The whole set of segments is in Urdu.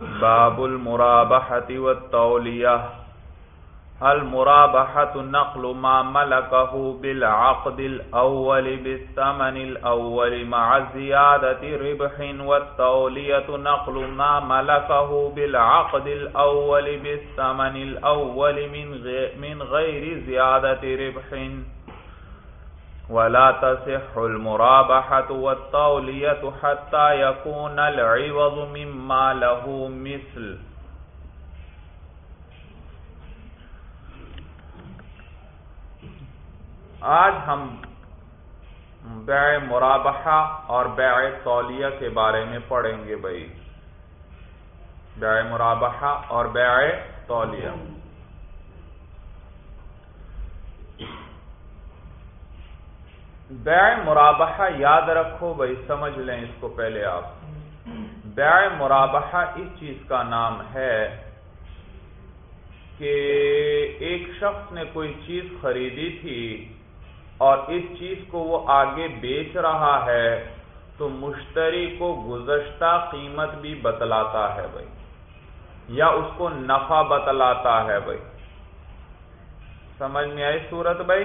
باب المرابحة والتولية. المرابحة نقل ما ملكه بالعقد الأول بالثمن الأول مع زيادة ربح والتولية نقل ما ملكه بالعقد الأول بالثمن الأول من غير زيادة ربح. ولا تصح المرابحة والتولية حتى يكون العوض مما له مثل. آج ہم بیع مرابحہ اور بیع تولیہ کے بارے میں پڑھیں گے بھائی. بیع مرابحہ اور بیع تولیہ. بیع مرابحہ یاد رکھو بھائی، سمجھ لیں اس کو پہلے آپ۔ بیع مرابحہ اس چیز کا نام ہے کہ ایک شخص نے کوئی چیز خریدی تھی اور اس چیز کو وہ آگے بیچ رہا ہے تو مشتری کو گزشتہ قیمت بھی بتلاتا ہے بھائی، یا اس کو نفع بتلاتا ہے بھائی۔ سمجھ میں آئی صورت بھائی؟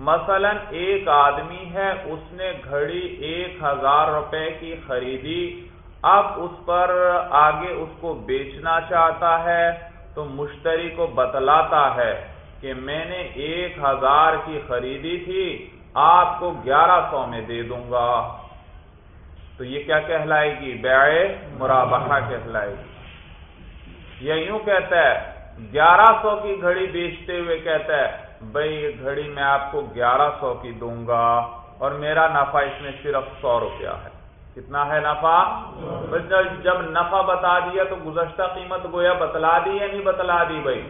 مثلا ایک آدمی ہے، اس نے گھڑی ایک ہزار روپے کی خریدی، اب اس پر آگے اس کو بیچنا چاہتا ہے تو مشتری کو بتلاتا ہے کہ میں نے ایک ہزار کی خریدی تھی، آپ کو گیارہ سو میں دے دوں گا۔ تو یہ کیا کہلائے گی بیع مرابحہ کہلائے گی یہ یوں کہتا ہے، گیارہ سو کی گھڑی بیچتے ہوئے کہتا ہے بھائی یہ گھڑی میں آپ کو گیارہ سو کی دوں گا اور میرا نفع اس میں صرف سو روپیہ ہے۔ کتنا ہے نفع؟ جب نفع بتا دیا تو گزشتہ قیمت گویا بتلا دی یا نہیں بتلا دی بھائی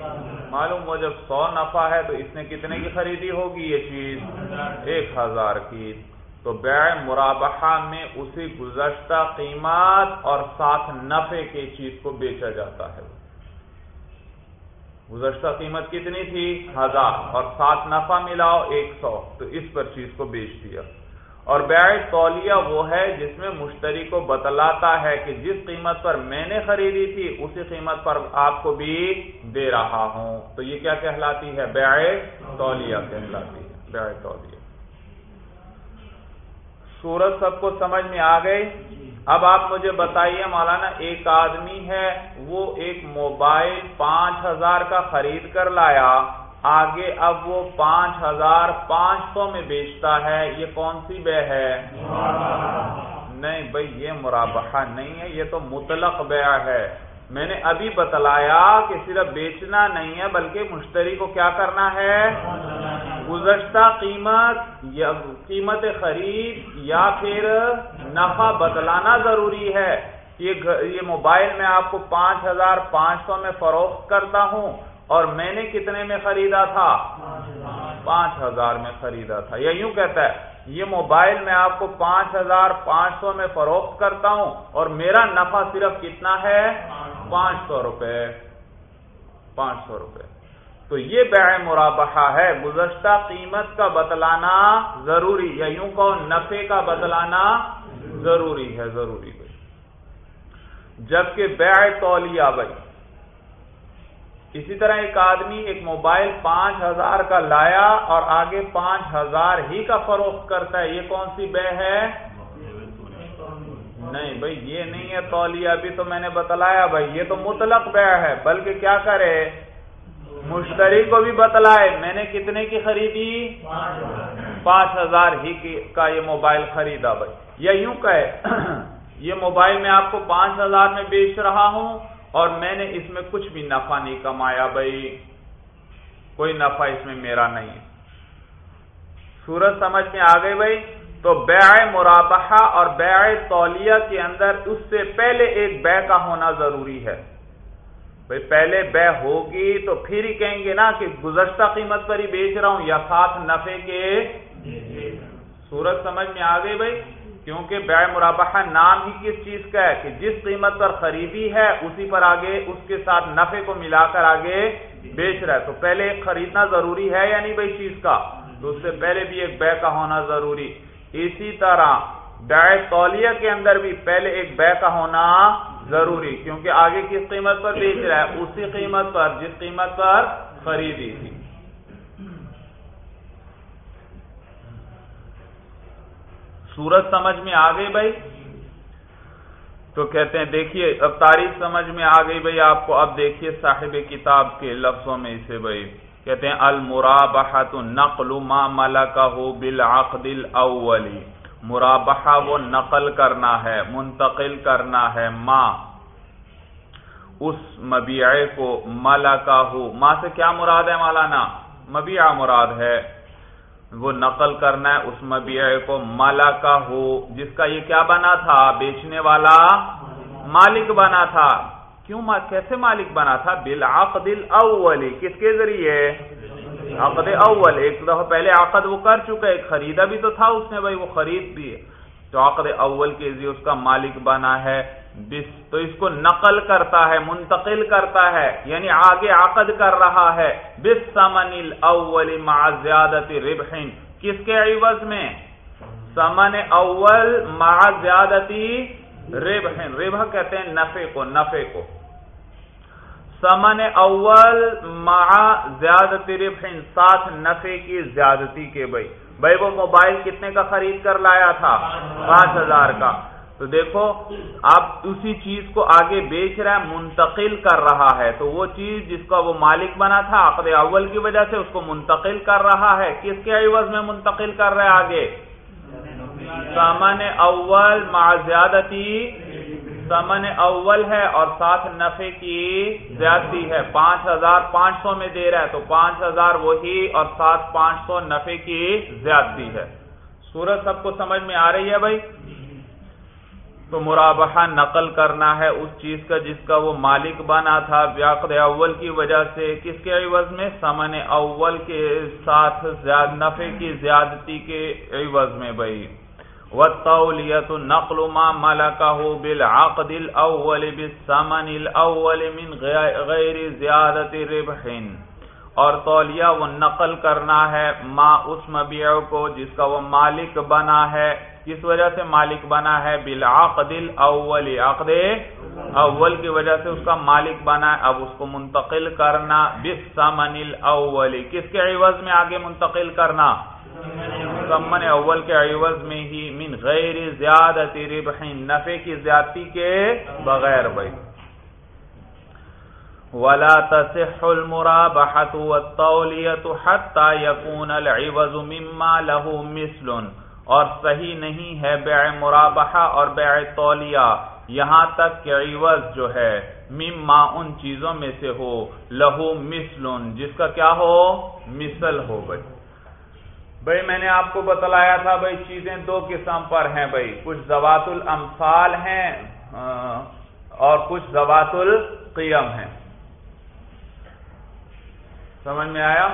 معلوم ہو جب سو نفع ہے تو اس نے کتنے کی خریدی ہوگی یہ چیز؟ ایک ہزار کی۔ تو بیع مرابحہ میں اسی گزشتہ قیمت اور ساتھ نفع کی چیز کو بیچا جاتا ہے۔ گزشتہ قیمت کتنی تھی؟ ہزار. اور سات نفع ملاؤ ایک سو. تو اس پر چیز کو بیچ دیا۔ اور بیع تولیہ وہ ہے جس میں مشتری کو بتلاتا ہے کہ جس قیمت پر میں نے خریدی تھی، اسی قیمت پر آپ کو بھی دے رہا ہوں۔ تو یہ کیا کہلاتی ہے؟ بیع تولیہ کہلاتی ہے۔ بیع تولیہ سورج سب کو سمجھ میں آ گئی؟ اب آپ مجھے بتائیے مولانا ایک آدمی ہے وہ ایک موبائل پانچ ہزار کا خرید کر لایا آگے اب وہ پانچ ہزار پانچ سو میں بیچتا ہے یہ کون سی بے ہے؟ نہیں بھائی یہ مرابحہ نہیں ہے یہ تو مطلق بیع ہے۔ میں نے ابھی بتلایا کہ صرف بیچنا نہیں ہے بلکہ مشتری کو کیا کرنا ہے؟ گزشتہ قیمت یا قیمت خرید یا پھر نفع بدلانا ضروری ہے۔ یہ موبائل میں آپ کو پانچ ہزار پانچ سو میں فروخت کرتا ہوں اور میں نے کتنے میں خریدا تھا؟ پانچ ہزار میں خریدا تھا۔ یا یوں کہتا ہے، یہ موبائل میں آپ کو پانچ ہزار پانچ سو میں فروخت کرتا ہوں اور میرا نفع صرف کتنا ہے؟ پانچ سو روپے، پانچ سو روپے۔ تو یہ بیع مرابحہ ہے، گزشتہ قیمت کا بتلانا ضروری یا یوں کہو نفے کا بتلانا ضروری ہے، ضروری بھائی جبکہ بیع تولیہ بھائی، اسی طرح ایک آدمی ایک موبائل پانچ ہزار کا لایا اور آگے پانچ ہزار ہی کا فروخت کرتا ہے، یہ کون سی بے ہے؟ نہیں، بھائی یہ نہیں ہے تولیہ ابھی تو میں نے بتلایا بھائی، یہ تو مطلق بے ہے، بلکہ کیا کرے؟ مشتری کو بھی بتلائے، میں نے کتنے کی خریدی؟ پانچ ہزار ہی کا یہ موبائل خریدا بھائی۔ یا یوں کہے، یہ موبائل میں آپ کو پانچ ہزار میں بیچ رہا ہوں، اور میں نے اس میں کچھ بھی نفع نہیں کمایا بھائی۔ کوئی نفع اس میں میرا نہیں ہے۔ سورج سمجھ میں آ گئی بھائی؟ تو بیع مرابحہ اور بیع تولیہ کے اندر اس سے پہلے ایک بے کا ہونا ضروری ہے۔ بھائی پہلے بے ہوگی تو پھر ہی کہیں گے نا کہ گزشتہ قیمت پر ہی بیچ رہا ہوں یا ساتھ نفے کے سورج سمجھ میں آ گئی بھائی کیونکہ بیع مرابحہ نام ہی کس چیز کا ہے کہ جس قیمت پر خریدی ہے اسی پر آگے اس کے ساتھ نفے کو ملا کر آگے بیچ رہا ہے۔ تو پہلے خریدنا ضروری ہے یا نہیں بھائی چیز کا؟ تو اس سے پہلے بھی ایک بے کا ہونا ضروری۔ اسی طرح بیع تولیہ کے اندر بھی پہلے ایک بے کا ہونا ضروری، کیونکہ آگے کس قیمت پر بیچ رہا ہے؟ اسی قیمت پر، جس قیمت پر خریدی تھی۔ سورج سمجھ میں آ گئی بھائی؟ تو کہتے ہیں، دیکھیے، اب تاریخ سمجھ میں آ گئی بھائی، آپ کو اب دیکھیے صاحب کتاب کے لفظوں میں اسے بھائی۔ کہتے ہیں المرابحت نقل ما ملکہ بالعقد الاولی مرابحہ وہ نقل کرنا ہے، منتقل کرنا ہے، ما، اس مبیعے کو ملکہ. ما سے کیا مراد ہے مولانا؟ مبیعہ مراد ہے، وہ نقل کرنا ہے، اس مبیعے کو ملکہ. جس کا یہ کیا بنا تھا؟ بیچنے والا مالک بنا تھا. کیوں کیسے مالک بنا تھا؟ بالعقد الاولی کس کے ذریعے؟ عقد اول. ایک دفعہ پہلے عقد وہ کر چکا ہے خریدا بھی تو تھا اس نے، بھائی وہ خرید بھی تو عقد اول کے ذریعے اس کا مالک بنا ہے۔ تو اس کو نقل کرتا ہے، منتقل کرتا ہے یعنی آگے عقد کر رہا ہے۔ بس سمن الاول مع زیادت ربح کس کے عوض میں؟ سمن اول مع زیادتی ربح ربح کہتے ہیں نفے کو نفے کو۔ سمن اول مع زیادتی ربح، ساتھ نفے کی زیادتی کے بھائی۔ بھائی وہ موبائل کتنے کا خرید کر لایا تھا؟ پانچ ہزار کا۔ تو دیکھو، آپ اسی چیز کو آگے بیچ رہا ہے منتقل کر رہا ہے۔ تو وہ چیز جس کا وہ مالک بنا تھا، عقد اول کی وجہ سے اس کو منتقل کر رہا ہے۔ کس کے عوض میں منتقل کر رہے آگے؟ سامن اول مع زیادتی سمن اول ہے اور ساتھ نفے کی زیادتی ہے۔ پانچ ہزار پانچ سو میں دے رہا ہے، تو پانچ ہزار وہی اور ساتھ پانچ سو نفے کی زیادتی ہے۔ سورج سب کو سمجھ میں آ رہی ہے بھائی؟ تو مرابحہ نقل کرنا ہے اس چیز کا جس کا وہ مالک بنا تھا بیاقد اول کی وجہ سے۔ کس کے عوض میں؟ سمن اول کے ساتھ نفے کی زیادتی کے عوض میں بھائی۔ والتولیت نقل ما ملکه بالعقد الاول بالثمن الاول من غیر زیادت ربح. اور تولیہ وہ نقل کرنا ہے ما اس مبیع کو جس کا وہ مالک بنا ہے، کس وجہ سے مالک بنا ہے؟ بالعقد الاول عقد اول کی وجہ سے اس کا مالک بنا ہے، اب اس کو منتقل کرنا بالثمن الاول کس کے عوض میں آگے منتقل کرنا؟ سمن اول کے عوض میں ہی من غیر زیادت ربح، نفع کی زیادتی کے بغیر بھائی۔ ولا تصح المرابحة والتولية حتى يكون العوض مما له مثل۔ اور صحیح نہیں ہے بیع مرابحہ اور بیع تولیہ۔ یہاں تک کہ عوض جو ہے، مما ان چیزوں میں سے ہو لہو مثل، جس کا کیا ہو؟ مثل ہو بھائی۔ بھائی میں نے آپ کو بتلایا تھا بھائی چیزیں دو قسم پر ہیں بھائی۔ کچھ زوات الامثال ہیں اور کچھ زوات القیم ہیں۔ سمجھ میں آیا؟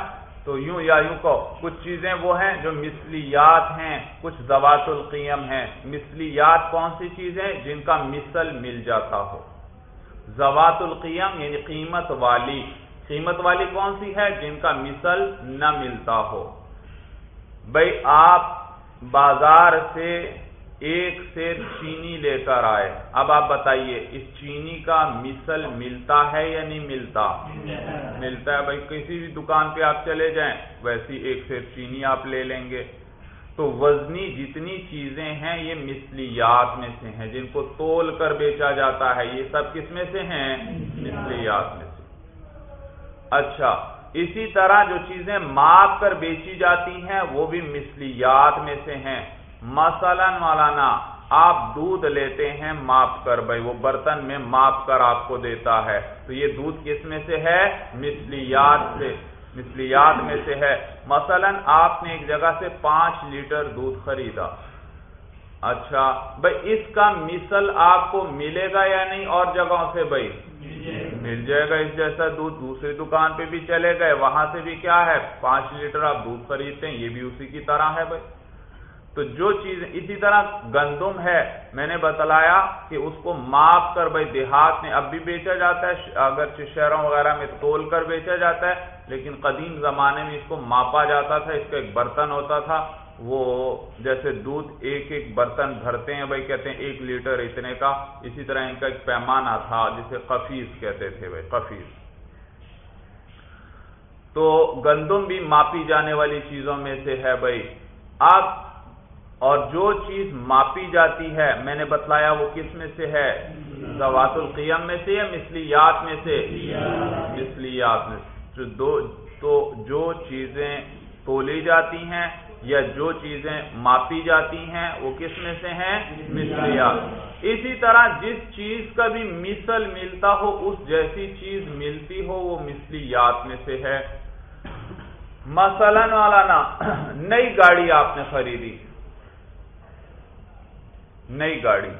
تو یوں یا یوں کو کچھ چیزیں وہ ہیں جو مثلیات ہیں، کچھ زوات القیم ہیں۔ مثلیات کون سی چیزیں جن کا مثل مل جاتا ہو۔ زوات القیم یعنی قیمت والی۔ قیمت والی کون سی ہے؟ جن کا مثل نہ ملتا ہو۔ بھائی آپ بازار سے ایک سیر چینی لے کر آئے۔ اب آپ بتائیے اس چینی کا مثل ملتا ہے یا نہیں ملتا؟ ملتا ہے۔ بھائی کسی بھی دکان پہ آپ چلے جائیں ویسی ایک سیر چینی آپ لے لیں گے۔ تو وزنی جتنی چیزیں ہیں یہ مثلیات میں سے ہیں۔ جن کو تول کر بیچا جاتا ہے یہ سب کس میں سے ہیں؟ مثلیات میں سے۔ اچھا اسی طرح جو چیزیں ماپ کر بیچی جاتی ہیں، وہ بھی مثلیات میں سے ہیں۔ مثلا مولانا، آپ دودھ لیتے ہیں ماپ کر بھائی، وہ برتن میں ماپ کر آپ کو دیتا ہے۔ تو یہ دودھ کس میں سے ہے؟ مثلیات سے۔ مثلیات میں سے ہے۔ مثلا آپ نے ایک جگہ سے پانچ لیٹر دودھ خریدا۔ اچھا بھائی، اس کا مثل آپ کو ملے گا یا نہیں اور جگہوں سے، بھائی؟ مل جائے گا۔ اس جیسا دودھ دوسری دکان پہ بھی چلے گئے، وہاں سے بھی کیا ہے؟ پانچ لیٹر آپ دودھ خریدتے ہیں، یہ بھی اسی کی طرح ہے، بھائی۔ تو جو چیز اسی طرح گندم ہے، میں نے بتلایا کہ اس کو ماپ کر، بھائی، دیہات میں اب بھی بیچا جاتا ہے اگر شہروں وغیرہ میں تول کر بیچا جاتا ہے، لیکن قدیم زمانے میں اس کو ماپا جاتا تھا، اس کا ایک برتن ہوتا تھا۔ وہ جیسے دودھ ایک ایک برتن بھرتے ہیں، بھائی کہتے ہیں ایک لیٹر اتنے کا، اسی طرح ان کا ایک پیمانہ تھا جسے قفیز کہتے تھے بھائی، قفیز۔ تو گندم بھی ماپی جانے والی چیزوں میں سے ہے بھائی۔ اب اور جو چیز ماپی جاتی ہے، میں نے بتلایا وہ کس میں سے ہے؟ زوات القیم میں سے یا مثلیات میں سے؟ مثلیات میں سے۔ تو جو چیزیں تولی جاتی ہیں یا جو چیزیں ماپی جاتی ہیں، وہ کس میں سے ہیں؟ مصریات اسی طرح جس چیز کا بھی مثل ملتا ہو، اس جیسی چیز ملتی ہو، وہ مصریات میں سے ہے۔ مثلا والا نا نئی گاڑی آپ نے خریدی۔ نئی گاڑی۔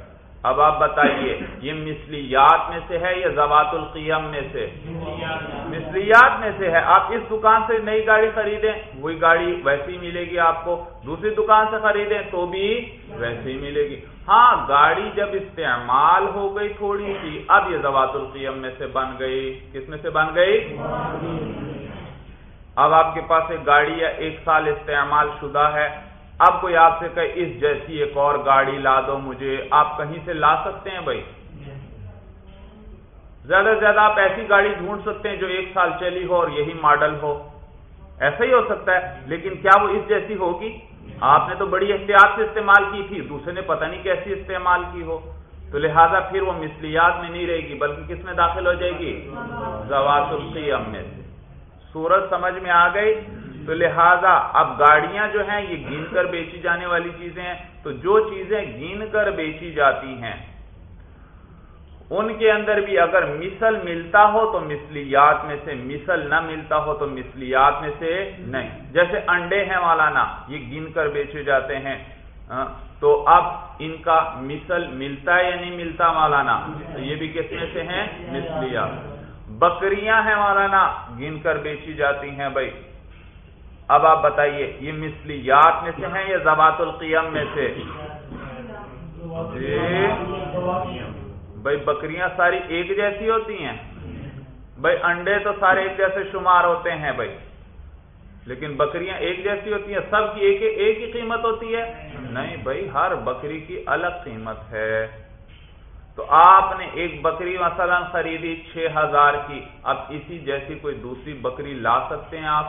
اب آپ بتائیے، یہ مثلیات میں سے ہے یا زوات القیم میں سے؟ مثلیات میں سے ہے۔ آپ اس دکان سے نئی گاڑی خریدیں، وہی گاڑی ویسی ملے گی آپ کو۔ دوسری دکان سے خریدیں تو بھی ویسی ملے گی۔ ہاں گاڑی جب استعمال ہو گئی تھوڑی سی، اب یہ زوات القیم میں سے بن گئی۔ کس میں سے بن گئی؟ اب آپ کے پاس ایک گاڑی ہے ایک سال استعمال شدہ ہے۔ اب کوئی آپ سے کہ اس جیسی ایک اور گاڑی لا دو مجھے، آپ کہیں سے لا سکتے ہیں بھائی؟ زیادہ سے زیادہ آپ ایسی گاڑی ڈھونڈ سکتے ہیں جو ایک سال چلی ہو اور یہی ماڈل ہو۔ ایسا ہی ہو سکتا ہے، لیکن کیا وہ اس جیسی ہوگی؟ آپ نے تو بڑی احتیاط سے استعمال کی تھی، دوسرے نے پتہ نہیں کیسی استعمال کی ہو۔ تو لہذا پھر وہ مثلیات میں نہیں رہے گی، بلکہ کس میں داخل ہو جائے گی؟ زوات القیم میں سے۔ سورج سمجھ میں آ گئی؟ تو لہذا اب گاڑیاں جو ہیں یہ گن کر بیچی جانے والی چیزیں ہیں، تو جو چیزیں گن کر بیچی جاتی ہیں، ان کے اندر بھی اگر مثل ملتا ہو تو مثلیات میں سے مثل نہ ملتا ہو تو مثلیات میں سے نہیں۔ جیسے انڈے ہیں مولانا، یہ گن کر بیچے جاتے ہیں۔ تو اب ان کا مثل ملتا ہے یا نہیں ملتا مولانا؟ تو یہ بھی کس میں سے ہیں؟ مثلیات۔ بکریاں ہیں مولانا، گن کر بیچی جاتی ہیں بھائی۔ اب آپ بتائیے، یہ مثلیات میں سے ہیں یا زبات القیم میں سے؟ جی۔ بھائی بکریاں ساری ایک جیسی ہوتی ہیں۔ بھائی انڈے تو سارے ایک جیسے شمار ہوتے ہیں بھائی۔ لیکن بکریاں ایک جیسی ہوتی ہیں، سب کی ایک ایک ہی قیمت ہوتی ہے؟ نہیں بھائی، ہر بکری کی الگ قیمت ہے۔ تو آپ نے ایک بکری مثلا خریدی چھ ہزار کی، اب اسی جیسی کوئی دوسری بکری لا سکتے ہیں آپ؟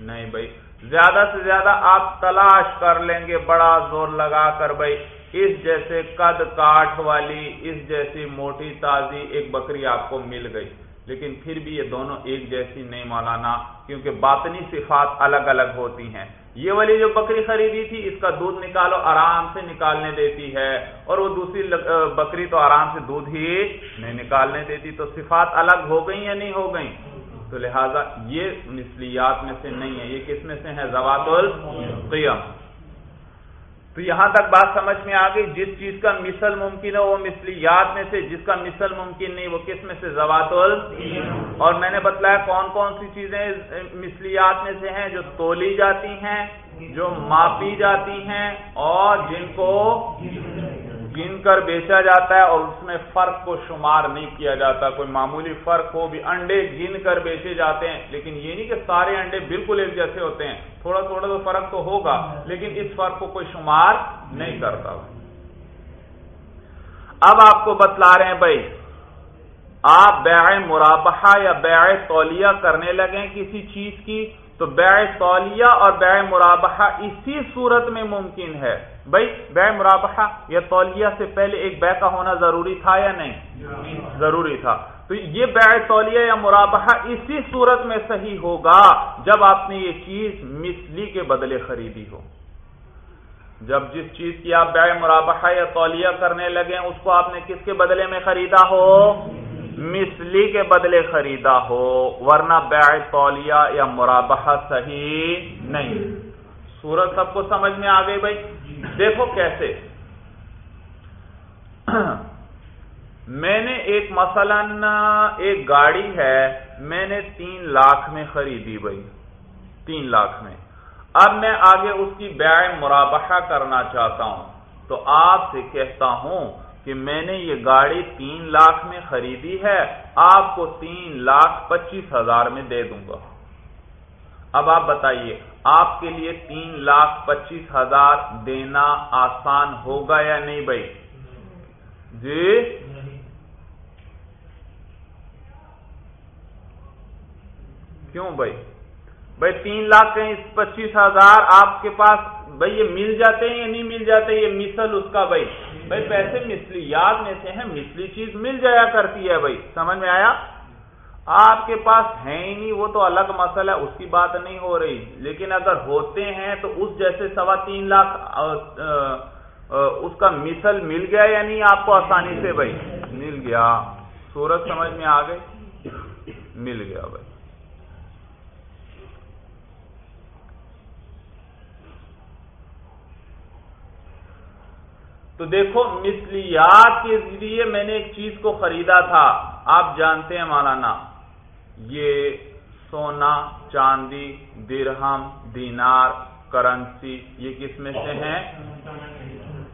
نہیں بھائی۔ زیادہ سے زیادہ آپ تلاش کر لیں گے بڑا زور لگا کر بھائی۔ اس جیسے قد کاٹ والی، اس جیسی موٹی تازی ایک بکری آپ کو مل گئی۔ لیکن پھر بھی یہ دونوں ایک جیسی نہیں مولانا، کیونکہ باطنی صفات الگ الگ ہوتی ہیں۔ یہ والی جو بکری خریدی تھی، اس کا دودھ نکالو، آرام سے نکالنے دیتی ہے۔ اور وہ دوسری بکری تو آرام سے دودھ ہی نہیں نکالنے دیتی۔ تو صفات الگ ہو گئی یا نہیں ہو گئی تو لہٰذا یہ مثلیات میں سے نہیں ہے۔ یہ کس میں سے ہے؟ زوات القیم تو یہاں تک بات سمجھ میں آ گئی۔ جس چیز کا مثل ممکن ہے، وہ مثلیات میں سے، جس کا مثل ممکن نہیں، وہ کس میں سے؟ زوات اور میں نے بتلایا کون کون سی چیزیں مثلیات میں سے ہیں جو تولی جاتی ہیں، جو ماپی جاتی ہیں، اور جن کو گن کر بیچا جاتا ہے اور اس میں فرق کو شمار نہیں کیا جاتا، کوئی معمولی فرق ہو بھی انڈے گن کر بیچے جاتے ہیں، لیکن یہ نہیں کہ سارے انڈے بالکل ایک جیسے ہوتے ہیں، تھوڑا تھوڑا تو فرق تو ہوگا، لیکن اس فرق کو کوئی شمار نہیں کرتا۔ اب آپ کو بتلا رہے ہیں بھائی، آپ بیع مرابحہ یا بیع تولیہ کرنے لگے کسی چیز کی تو بیع تولیہ اور بیع مرابحہ اسی صورت میں ممکن ہے۔ بھائی، بے مرابحہ یا تولیہ سے پہلے ایک بے کا ہونا ضروری تھا یا نہیں؟ ضروری تھا۔ تو یہ بے تولیہ یا مرابحہ اسی صورت میں صحیح ہوگا جب آپ نے یہ چیز مثلی کے بدلے خریدی ہو۔ جب جس چیز کی آپ بے مرابحہ یا تولیہ کرنے لگے، اس کو آپ نے کس کے بدلے میں خریدا ہو؟ مثلی کے بدلے خریدا ہو، ورنہ بے تولیہ یا مرابحہ صحیح نہیں۔ سورت سب کو سمجھ میں آ گئی بھائی؟ دیکھو کیسے۔ میں نے ایک مثلا ایک گاڑی ہے، میں نے تین لاکھ میں خریدی بھائی۔ تین لاکھ میں۔ اب میں آگے اس کی بیع مرابحہ کرنا چاہتا ہوں۔ تو آپ سے کہتا ہوں کہ میں نے یہ گاڑی تین لاکھ میں خریدی ہے، آپ کو تین لاکھ پچیس ہزار میں دے دوں گا۔ اب آپ بتائیے، آپ کے لیے تین لاکھ پچیس ہزار دینا آسان ہوگا یا نہیں بھائی؟ جی؟ کیوں بھائی؟ بھائی تین لاکھ کہیں پچیس ہزار آپ کے پاس، بھائی یہ مل جاتے ہیں یا نہیں مل جاتے؟ یہ مثل اس کا بھائی۔ بھائی پیسے مسلی یاد میں سے ہیں مسلی چیز مل جایا کرتی ہے بھائی۔ سمجھ میں آیا؟ آپ کے پاس ہے ہی نہیں، وہ تو الگ مسئلہ ہے، اس کی بات نہیں ہو رہی۔ لیکن اگر ہوتے ہیں تو اس جیسے سوا تین لاکھ اس کا مثل مل گیا یا نہیں آپ کو آسانی سے بھائی؟ مل گیا۔ سورج سمجھ میں آ گئی مل گیا بھائی۔ تو دیکھو، مثلیات کے ذریعے میں نے ایک چیز کو خریدا تھا۔ آپ جانتے ہیں مولانا، یہ سونا، چاندی، درہم، دینار، کرنسی، یہ کس میں سے ہیں؟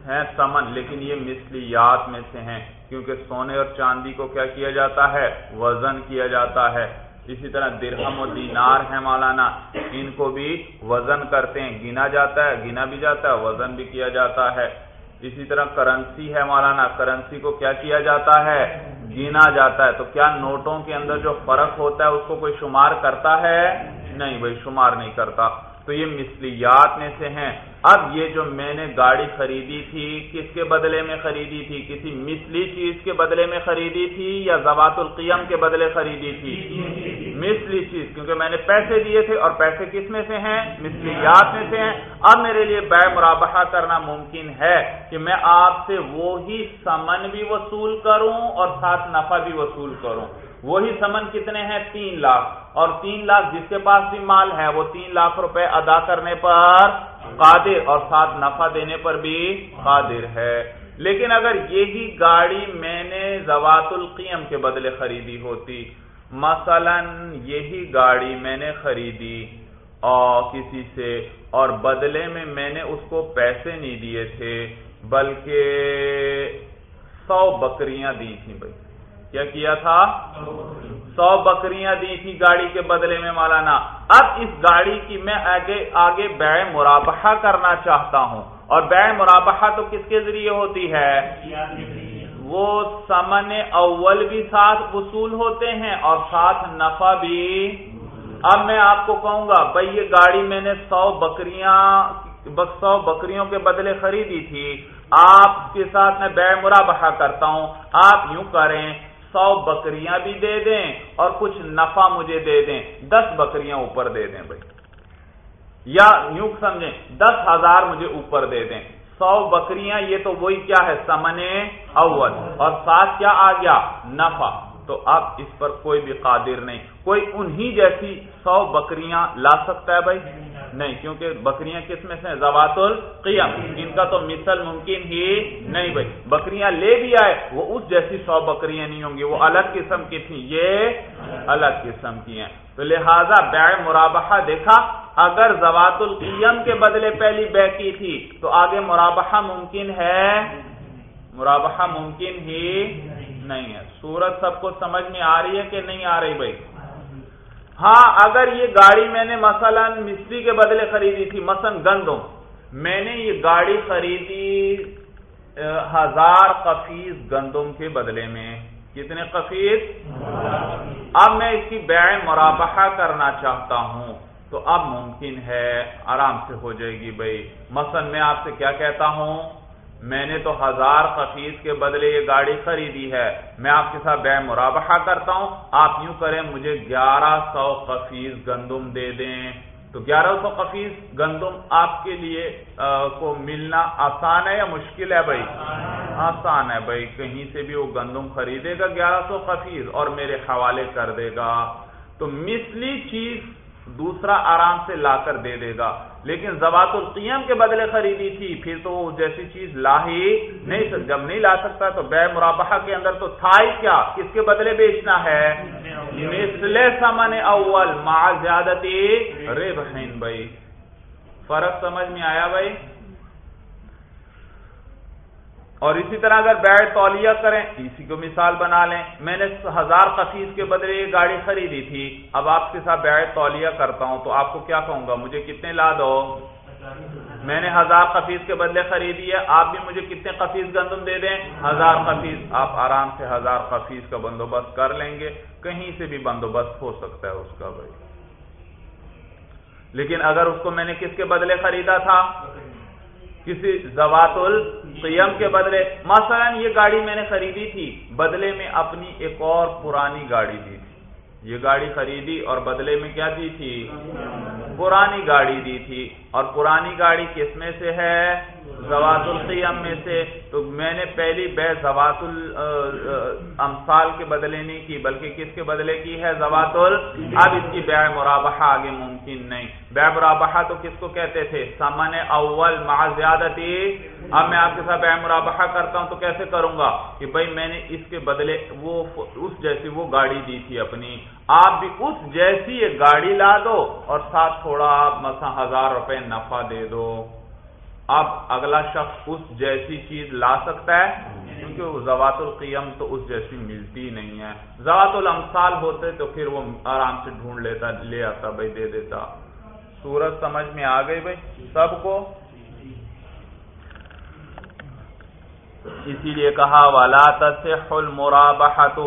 ہیں سمن، لیکن یہ مثلیات میں سے ہیں، کیونکہ سونے اور چاندی کو کیا کیا جاتا ہے؟ وزن کیا جاتا ہے۔ اسی طرح درہم اور دینار ہیں مولانا، ان کو بھی وزن کرتے ہیں۔ گنا جاتا ہے، گنا بھی جاتا ہے، وزن بھی کیا جاتا ہے۔ اسی طرح کرنسی ہے مولانا کرنسی کو کیا کیا جاتا ہے؟ گینا جاتا ہے۔ تو کیا نوٹوں کے اندر جو فرق ہوتا ہے، اس کو کوئی شمار کرتا ہے؟ نہیں بھائی، شمار نہیں کرتا۔ تو یہ مثلیات میں سے ہیں۔ اب یہ جو میں نے گاڑی خریدی تھی، کس کے بدلے میں خریدی تھی؟ کسی مثلی چیز کے بدلے میں خریدی تھی یا زوات القیم کے بدلے خریدی تھی؟ مثلی چیز، کیونکہ میں نے پیسے دیے تھے اور پیسے کس میں سے ہیں؟ مثلیات میں سے ہیں۔ اب میرے لیے بے مرابحہ کرنا ممکن ہے کہ میں آپ سے وہی سمن بھی وصول کروں اور ساتھ نفع بھی وصول کروں۔ وہی سمن کتنے ہیں؟ تین لاکھ۔ اور تین لاکھ جس کے پاس بھی مال ہے، وہ تین لاکھ روپے ادا کرنے پر قادر اور ساتھ نفع دینے پر بھی قادر ہے۔ لیکن اگر یہی گاڑی میں نے زوات القیم کے بدلے خریدی ہوتی، مثلا یہی گاڑی میں نے خریدی اور کسی سے، اور بدلے میں میں نے اس کو پیسے نہیں دیے تھے، بلکہ سو بکریاں دی تھیں بھائی۔ کیا کیا تھا؟ سو بکریاں دی تھی گاڑی کے بدلے میں مولانا۔ اب اس گاڑی کی میں آگے آگے بے مرابحہ کرنا چاہتا ہوں۔ اور بے مرابحہ تو کس کے ذریعے ہوتی ہے؟ وہ سمن اول بھی ساتھ وصول ہوتے ہیں اور ساتھ نفع بھی۔ اب میں آپ کو کہوں گا، بھائی یہ گاڑی میں نے سو بکریاں سو بکریوں کے بدلے خریدی تھی۔ آپ کے ساتھ میں بے مرابحہ کرتا ہوں۔ آپ یوں کریں سو بکریاں بھی دے دیں اور کچھ نفع مجھے دے دیں۔ دس بکریاں اوپر دے دیں بھائی۔ یا یوں سمجھیں، دس ہزار مجھے اوپر دے دیں۔ سو بکریاں، یہ تو وہی کیا ہے؟ سمنے اول۔ اور ساتھ کیا آ گیا؟ نفع۔ تو اب اس پر کوئی بھی قادر نہیں۔ کوئی انہی جیسی سو بکریاں لا سکتا ہے بھائی؟ نہیں، کیونکہ بکریاں کس میں سے زوات القیم ان کا تو مثل ممکن ہی نہیں بھائی۔ بکریاں لے بھی آئے، وہ اس جیسی سو بکریاں نہیں ہوں گی، وہ الگ قسم کی تھیں۔ یہ الگ قسم کی ہیں۔ تو لہذا بیع مرابحہ دیکھا، اگر زوات القیم کے بدلے پہلی بے کی تھی، تو آگے مرابحہ ممکن ہے؟ مرابحہ ممکن ہی نہیں ہے۔ سورج سب کو سمجھ میں آ رہی ہے کہ نہیں آ رہی بھائی؟ ہاں اگر یہ گاڑی میں نے مثلا مستری کے بدلے خریدی تھی، مثلا گندم، میں نے یہ گاڑی خریدی ہزار قفیز گندم کے بدلے میں۔ کتنے قفیز؟ اب میں اس کی بیع مرابحہ کرنا چاہتا ہوں۔ تو اب ممکن ہے، آرام سے ہو جائے گی بھائی۔ مثلا میں آپ سے کیا کہتا ہوں؟ میں نے تو ہزار خفیز کے بدلے یہ گاڑی خریدی ہے۔ میں آپ کے ساتھ بے مرابحہ کرتا ہوں۔ آپ یوں کریں، مجھے گیارہ سو خفیز گندم دے دیں۔ تو گیارہ سو خفیز گندم آپ کے لیے کو ملنا آسان ہے یا مشکل ہے بھائی؟ آسان ہے بھائی۔ کہیں سے بھی وہ گندم خریدے گا گیارہ سو خفیز اور میرے حوالے کر دے گا۔ تو مثلی چیز دوسرا آرام سے لا کر دے دے گا۔ لیکن زوات القیم کے بدلے خریدی تھی، پھر تو جیسی چیز لا ہی نہیں جب نہیں لا سکتا تو بے مرابحہ کے اندر تو تھا ہی کیا؟ کس کے بدلے بیچنا ہے؟ مثل سمن اول مع زیادتی ربحین بھائی۔ فرق سمجھ میں آیا بھائی؟ اور اسی طرح اگر بیٹ تولیہ کریں اسی کو مثال بنا لیں، میں نے ہزار قفیز کے بدلے یہ گاڑی خریدی تھی، اب آپ کے ساتھ بیٹ تولیہ کرتا ہوں تو آپ کو کیا کہوں گا؟ مجھے کتنے لا دو؟ میں نے ہزار قفیز کے بدلے خریدی ہے، آپ بھی مجھے کتنے قفیز گندم دے دیں؟ ہزار قفیز آپ آرام سے ہزار قفیز کا بندوبست کر لیں گے، کہیں سے بھی بندوبست ہو سکتا ہے اس کا بھائی۔ لیکن اگر اس کو میں نے کس کے بدلے خریدا تھا؟ کسی زوات القیم کے بدلے۔ مثلا یہ گاڑی میں نے خریدی تھی، بدلے میں اپنی ایک اور پرانی گاڑی دی تھی۔ یہ گاڑی خریدی اور بدلے میں کیا دی تھی؟ پرانی گاڑی دی تھی اور پرانی گاڑی کس میں سے ہے؟ زوات القیم میں سے۔ تو میں نے پہلی بے زوات الامثال کے بدلے نہیں کی، بلکہ کس کے بدلے کی ہے؟ زوات ال اب اس کی بے مرابہ آگے ممکن نہیں۔ بے مرابہ تو کس کو کہتے تھے؟ سمن اول مع زیادتی۔ اب میں آپ کے ساتھ بے مرابہ کرتا ہوں تو کیسے کروں گا؟ کہ بھائی میں نے اس کے بدلے وہ اس جیسی وہ گاڑی دی تھی اپنی۔ آپ بھی اس جیسی ایک گاڑی لا دو اور ساتھ تھوڑا آپ مثلا ہزار روپے نفع دے دو۔ اب اگلا شخص اس جیسی چیز لا سکتا ہے، کیونکہ زوات القیم تو اس جیسی ملتی نہیں ہے۔ زوات الامثال ہوتے تو پھر وہ آرام سے ڈھونڈ لیتا، لے آتا، بھائی دے دیتا۔ سورج سمجھ میں آ گئی بھائی؟ سب کو؟ اسی لیے کہا، ولا تصح المرابحة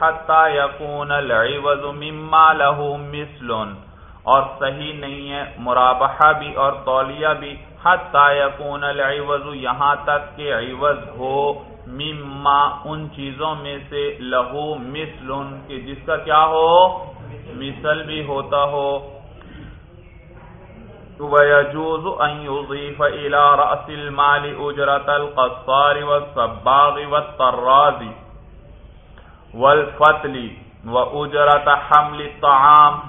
حتى يكون العوض مما له مثل۔ اور صحیح نہیں ہے، مرابحہ بھی اور تولیہ بھی، حتی یکون العوض، یہاں تک کہ عوض ہو، مما ان چیزوں میں سے لہو مثل کہ جس کا کیا ہو؟ مثل بھی ہوتا ہو۔ ويجوز أن يضيف إلى رأس المال أجرة القصار والصباغ والطراز والفتل وأجرة حمل الطعام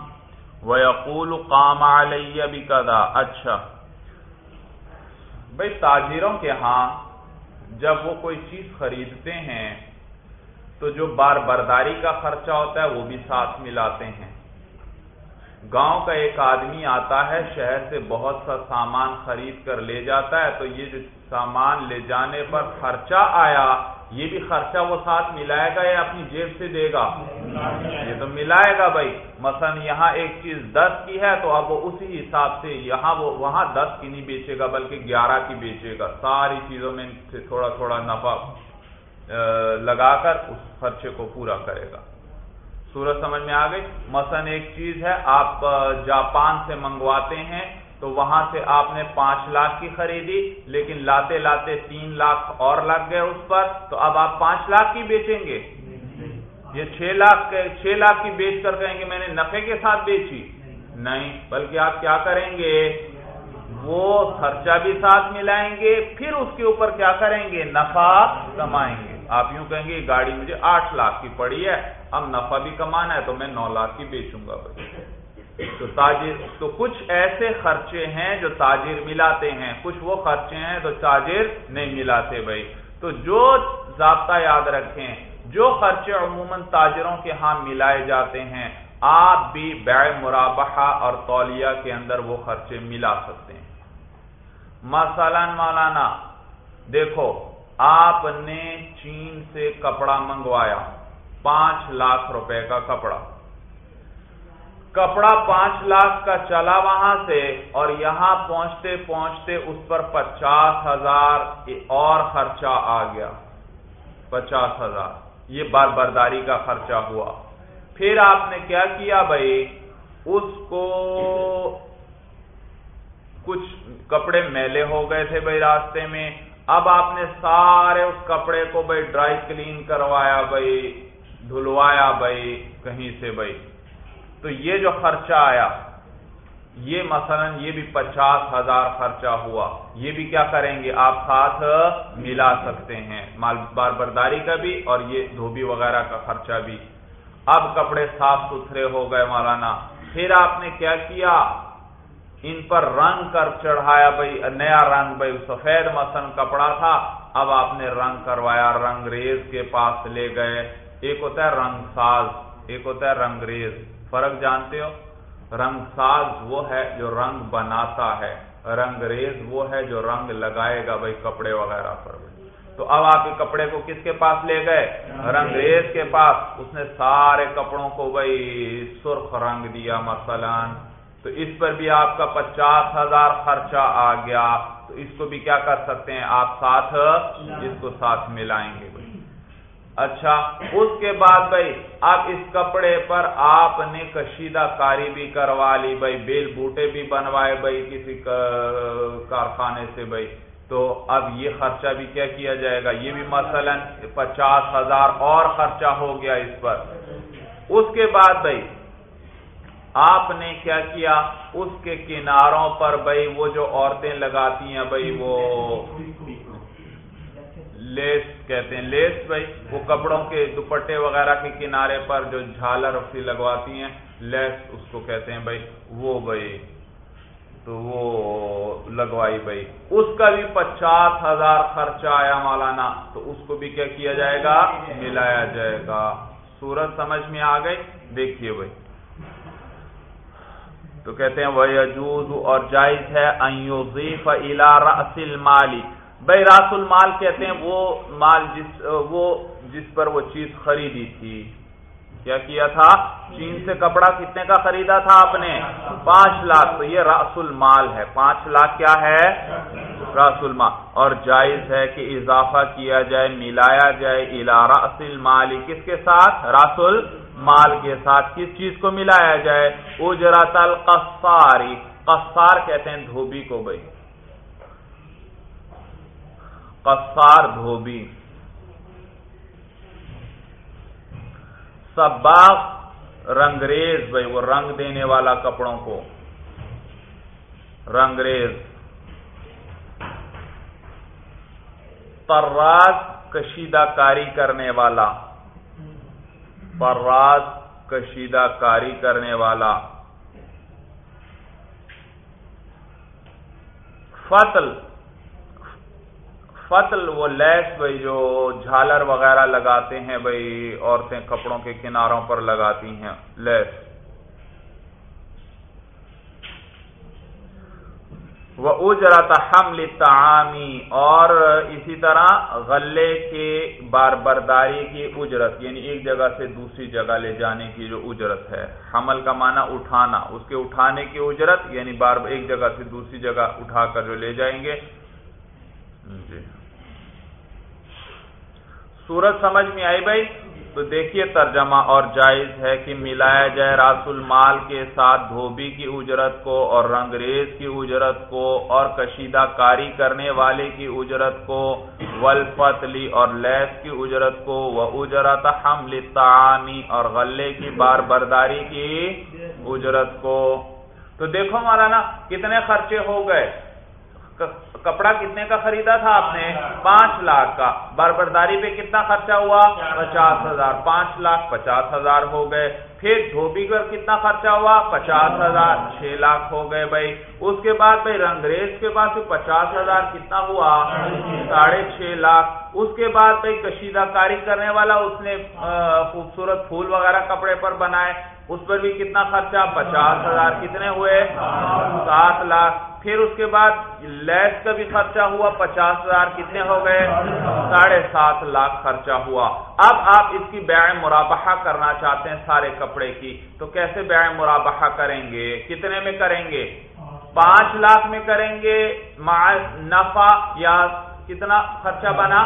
ويقول قام علي بكذا. اچھا۔ بھئی تاجروں کے ہاں جب وہ کوئی چیز خریدتے ہیں تو جو بار برداری کا خرچہ ہوتا ہے وہ بھی ساتھ ملاتے ہیں۔ گاؤں کا ایک آدمی آتا ہے، شہر سے بہت سا سامان خرید کر لے جاتا ہے، تو یہ جو سامان لے جانے پر خرچہ آیا یہ بھی خرچہ وہ ساتھ ملائے گا یا اپنی جیب سے دے گا؟ یہ تو ملائے گا بھائی۔ مثلا یہاں ایک چیز دس کی ہے تو اب وہ اسی حساب سے یہاں وہ وہاں دس کی نہیں بیچے گا، بلکہ گیارہ کی بیچے گا۔ ساری چیزوں میں سے تھوڑا تھوڑا نفع لگا کر اس خرچے کو پورا کرے گا۔ سورج سمجھ میں آ گئی؟ مثلا ایک چیز ہے، آپ جاپان سے منگواتے ہیں تو وہاں سے آپ نے پانچ لاکھ کی خریدی، لیکن لاتے لاتے تین لاکھ اور لگ گئے اس پر، تو اب آپ پانچ لاکھ کی بیچیں گے؟ یہ چھ لاکھ چھ لاکھ کی بیچ کر کہیں گے، میں نے نفے کے ساتھ بیچی۔ نہیں، بلکہ آپ کیا کریں گے؟ وہ خرچہ بھی ساتھ ملائیں گے، پھر اس کے اوپر کیا کریں گے؟ نفع کمائیں گے۔ آپ یوں کہیں گے، گاڑی مجھے آٹھ لاکھ کی پڑی ہے، اب نفع بھی کمانا ہے تو میں نو لاکھ کی بیچوں گا تو تاجر تو کچھ ایسے خرچے ہیں جو تاجر ملاتے ہیں۔ کچھ وہ خرچے ہیں تو تاجر نہیں ملاتے بھائی۔ تو جو ضابطہ یاد رکھیں، جو خرچے عموماً تاجروں کے ہاں ملائے جاتے ہیں، آپ بھی بے مرابحہ اور تولیہ کے اندر وہ خرچے ملا سکتے ہیں۔ مثلا مولانا، دیکھو، آپ نے چین سے کپڑا منگوایا، پانچ لاکھ روپے کا کپڑا۔ کپڑا پانچ لاکھ کا چلا وہاں سے اور یہاں پہنچتے پہنچتے اس پر پچاس ہزار اور خرچہ آ گیا۔ پچاس ہزار۔ یہ بار برداری کا خرچہ ہوا۔ پھر آپ نے کیا کیا بھائی؟ اس کو کچھ کپڑے میلے ہو گئے تھے بھائی راستے میں۔ اب آپ نے سارے اس کپڑے کو بھائی ڈرائی کلین کروایا بھائی، دھلوایا بھائی کہیں سے بھائی۔ تو یہ جو خرچہ آیا، یہ مثلا یہ بھی پچاس ہزار خرچہ ہوا۔ یہ بھی کیا کریں گے؟ آپ ساتھ ملا سکتے ہیں۔ مال بار برداری کا بھی اور یہ دھوبی وغیرہ کا خرچہ بھی۔ اب کپڑے صاف ستھرے ہو گئے مولانا۔ پھر آپ نے کیا کیا؟ ان پر رنگ کر چڑھایا بھائی، نیا رنگ بھائی۔ سفید مسن کپڑا تھا، اب آپ نے رنگ کروایا، رنگ ریز کے پاس لے گئے۔ ایک ہوتا ہے رنگ ساز، ایک ہوتا ہے رنگ ریز۔ فرق جانتے ہو؟ رنگ ساز وہ ہے جو رنگ بناتا ہے، رنگ ریز وہ ہے جو رنگ لگائے گا بھائی کپڑے وغیرہ پر۔ تو اب آپ کے کپڑے کو کس کے پاس لے گئے؟ رنگ ریز کے پاس۔ اس نے سارے کپڑوں کو بھائی سرخ رنگ دیا مثلا۔ تو اس پر بھی آپ کا پچاس ہزار خرچہ آ گیا۔ تو اس کو بھی کیا کر سکتے ہیں؟ آپ ساتھ اس کو ساتھ ملائیں گے۔ اچھا اس کے بعد بھائی اب اس کپڑے پر آپ نے کشیدہ کاری بھی کروا لی بھائی بیل بوٹے بھی بنوائے بھائی کسی کارخانے سے بھائی تو اب یہ خرچہ بھی کیا کیا جائے گا؟ یہ بھی مثلا پچاس ہزار اور خرچہ ہو گیا اس پر۔ اس کے بعد بھائی آپ نے کیا کیا؟ اس کے کناروں پر بھائی وہ جو عورتیں لگاتی ہیں بھائی وہ لیس کہتے ہیں، لیس بھائی، وہ کپڑوں کے دوپٹے وغیرہ کے کنارے پر جو جھالر سی لگواتی ہیں، لیس اس کو کہتے ہیں بھائی، وہ بھائی، تو وہ لگوائی بھائی۔ اس کا بھی پچاس ہزار خرچہ آیا مولانا، تو اس کو بھی کیا کیا جائے گا؟ ملایا جائے گا۔ سورج سمجھ میں آ گئی؟ دیکھیے بھائی۔ تو کہتے ہیں وہ اور جائز ہے مالی بھائی راس المال کہتے ہیں وہ مال جس، وہ جس پر وہ چیز خریدی تھی۔ کیا کیا تھا؟ چین سے کپڑا کتنے کا خریدا تھا آپ نے؟ پانچ لاکھ۔ تو یہ راس المال ہے۔ پانچ لاکھ کیا ہے؟ راس المال۔ اور جائز ہے کہ اضافہ کیا جائے، ملایا جائے الارا اصل مالی کس کے ساتھ؟ راس المال کے ساتھ۔ کس چیز کو ملایا جائے؟ اجرت القصاری قصار کہتے ہیں دھوبی کو بھائی۔ قصار دھوبی۔ سباق رنگریز بھائی، وہ رنگ دینے والا کپڑوں کو۔ رنگریز۔ پراز کشیدہ کاری کرنے والا۔ پراز کشیدہ کاری کرنے والا۔ فتل فتل وہ لیس بھائی جو جھالر وغیرہ لگاتے ہیں بھائی عورتیں کپڑوں کے کناروں پر لگاتی ہیں، لیس۔ وہ اجرت حمل تعامی اور اسی طرح غلے کے بار برداری کی اجرت یعنی ایک جگہ سے دوسری جگہ لے جانے کی جو اجرت ہے۔ حمل کا معنی اٹھانا، اس کے اٹھانے کی اجرت یعنی بار ایک جگہ سے دوسری جگہ اٹھا کر جو لے جائیں گے۔ جی۔ سورج سمجھ میں آئی بھائی؟ تو دیکھیے ترجمہ اور جائز ہے کہ ملایا جائے راس المال کے ساتھ دھوبی کی اجرت کو اور رنگریز کی اجرت کو اور کشیدہ کاری کرنے والے کی اجرت کو ولفتلی اور لیس کی اجرت کو وہ اجرت حمل تعامی اور غلے کی بار برداری کی اجرت کو۔ تو دیکھو مولانا، کتنے خرچے ہو گئے؟ کپڑا کتنے کا خریدا تھا آپ نے؟ پانچ لاکھ کا۔ بربرداری پہ کتنا خرچہ ہوا؟ پچاس ہزار۔ پانچ لاکھ پچاس ہزار ہو گئے۔ پھر دھوبی پر کتنا خرچہ ہوا؟ پچاس ہزار۔ چھ لاکھ ہو گئے بھائی۔ اس کے بعد بھائی رنگریز کے پاس پچاس ہزار کتنا ہوا؟ ساڑھے چھ لاکھ۔ اس کے بعد بھائی کشیدہ کاری کرنے والا اس نے خوبصورت پھول وغیرہ کپڑے پر بنائے۔ اس پر بھی کتنا خرچہ؟ پچاس ہزار کتنے ہوئے؟ سات لاکھ۔ پھر اس کے بعد لیس کا بھی خرچہ ہوا، پچاس ہزار کتنے ہو گئے؟ ساڑھے سات لاکھ خرچہ ہوا۔ اب آپ اس کی بیع مرابحہ کرنا چاہتے ہیں سارے کپڑے کی۔ تو کیسے بیع مرابحہ کریں گے؟ کتنے میں کریں گے؟ پانچ لاکھ میں کریں گے؟ نفع یا کتنا خرچہ بنا؟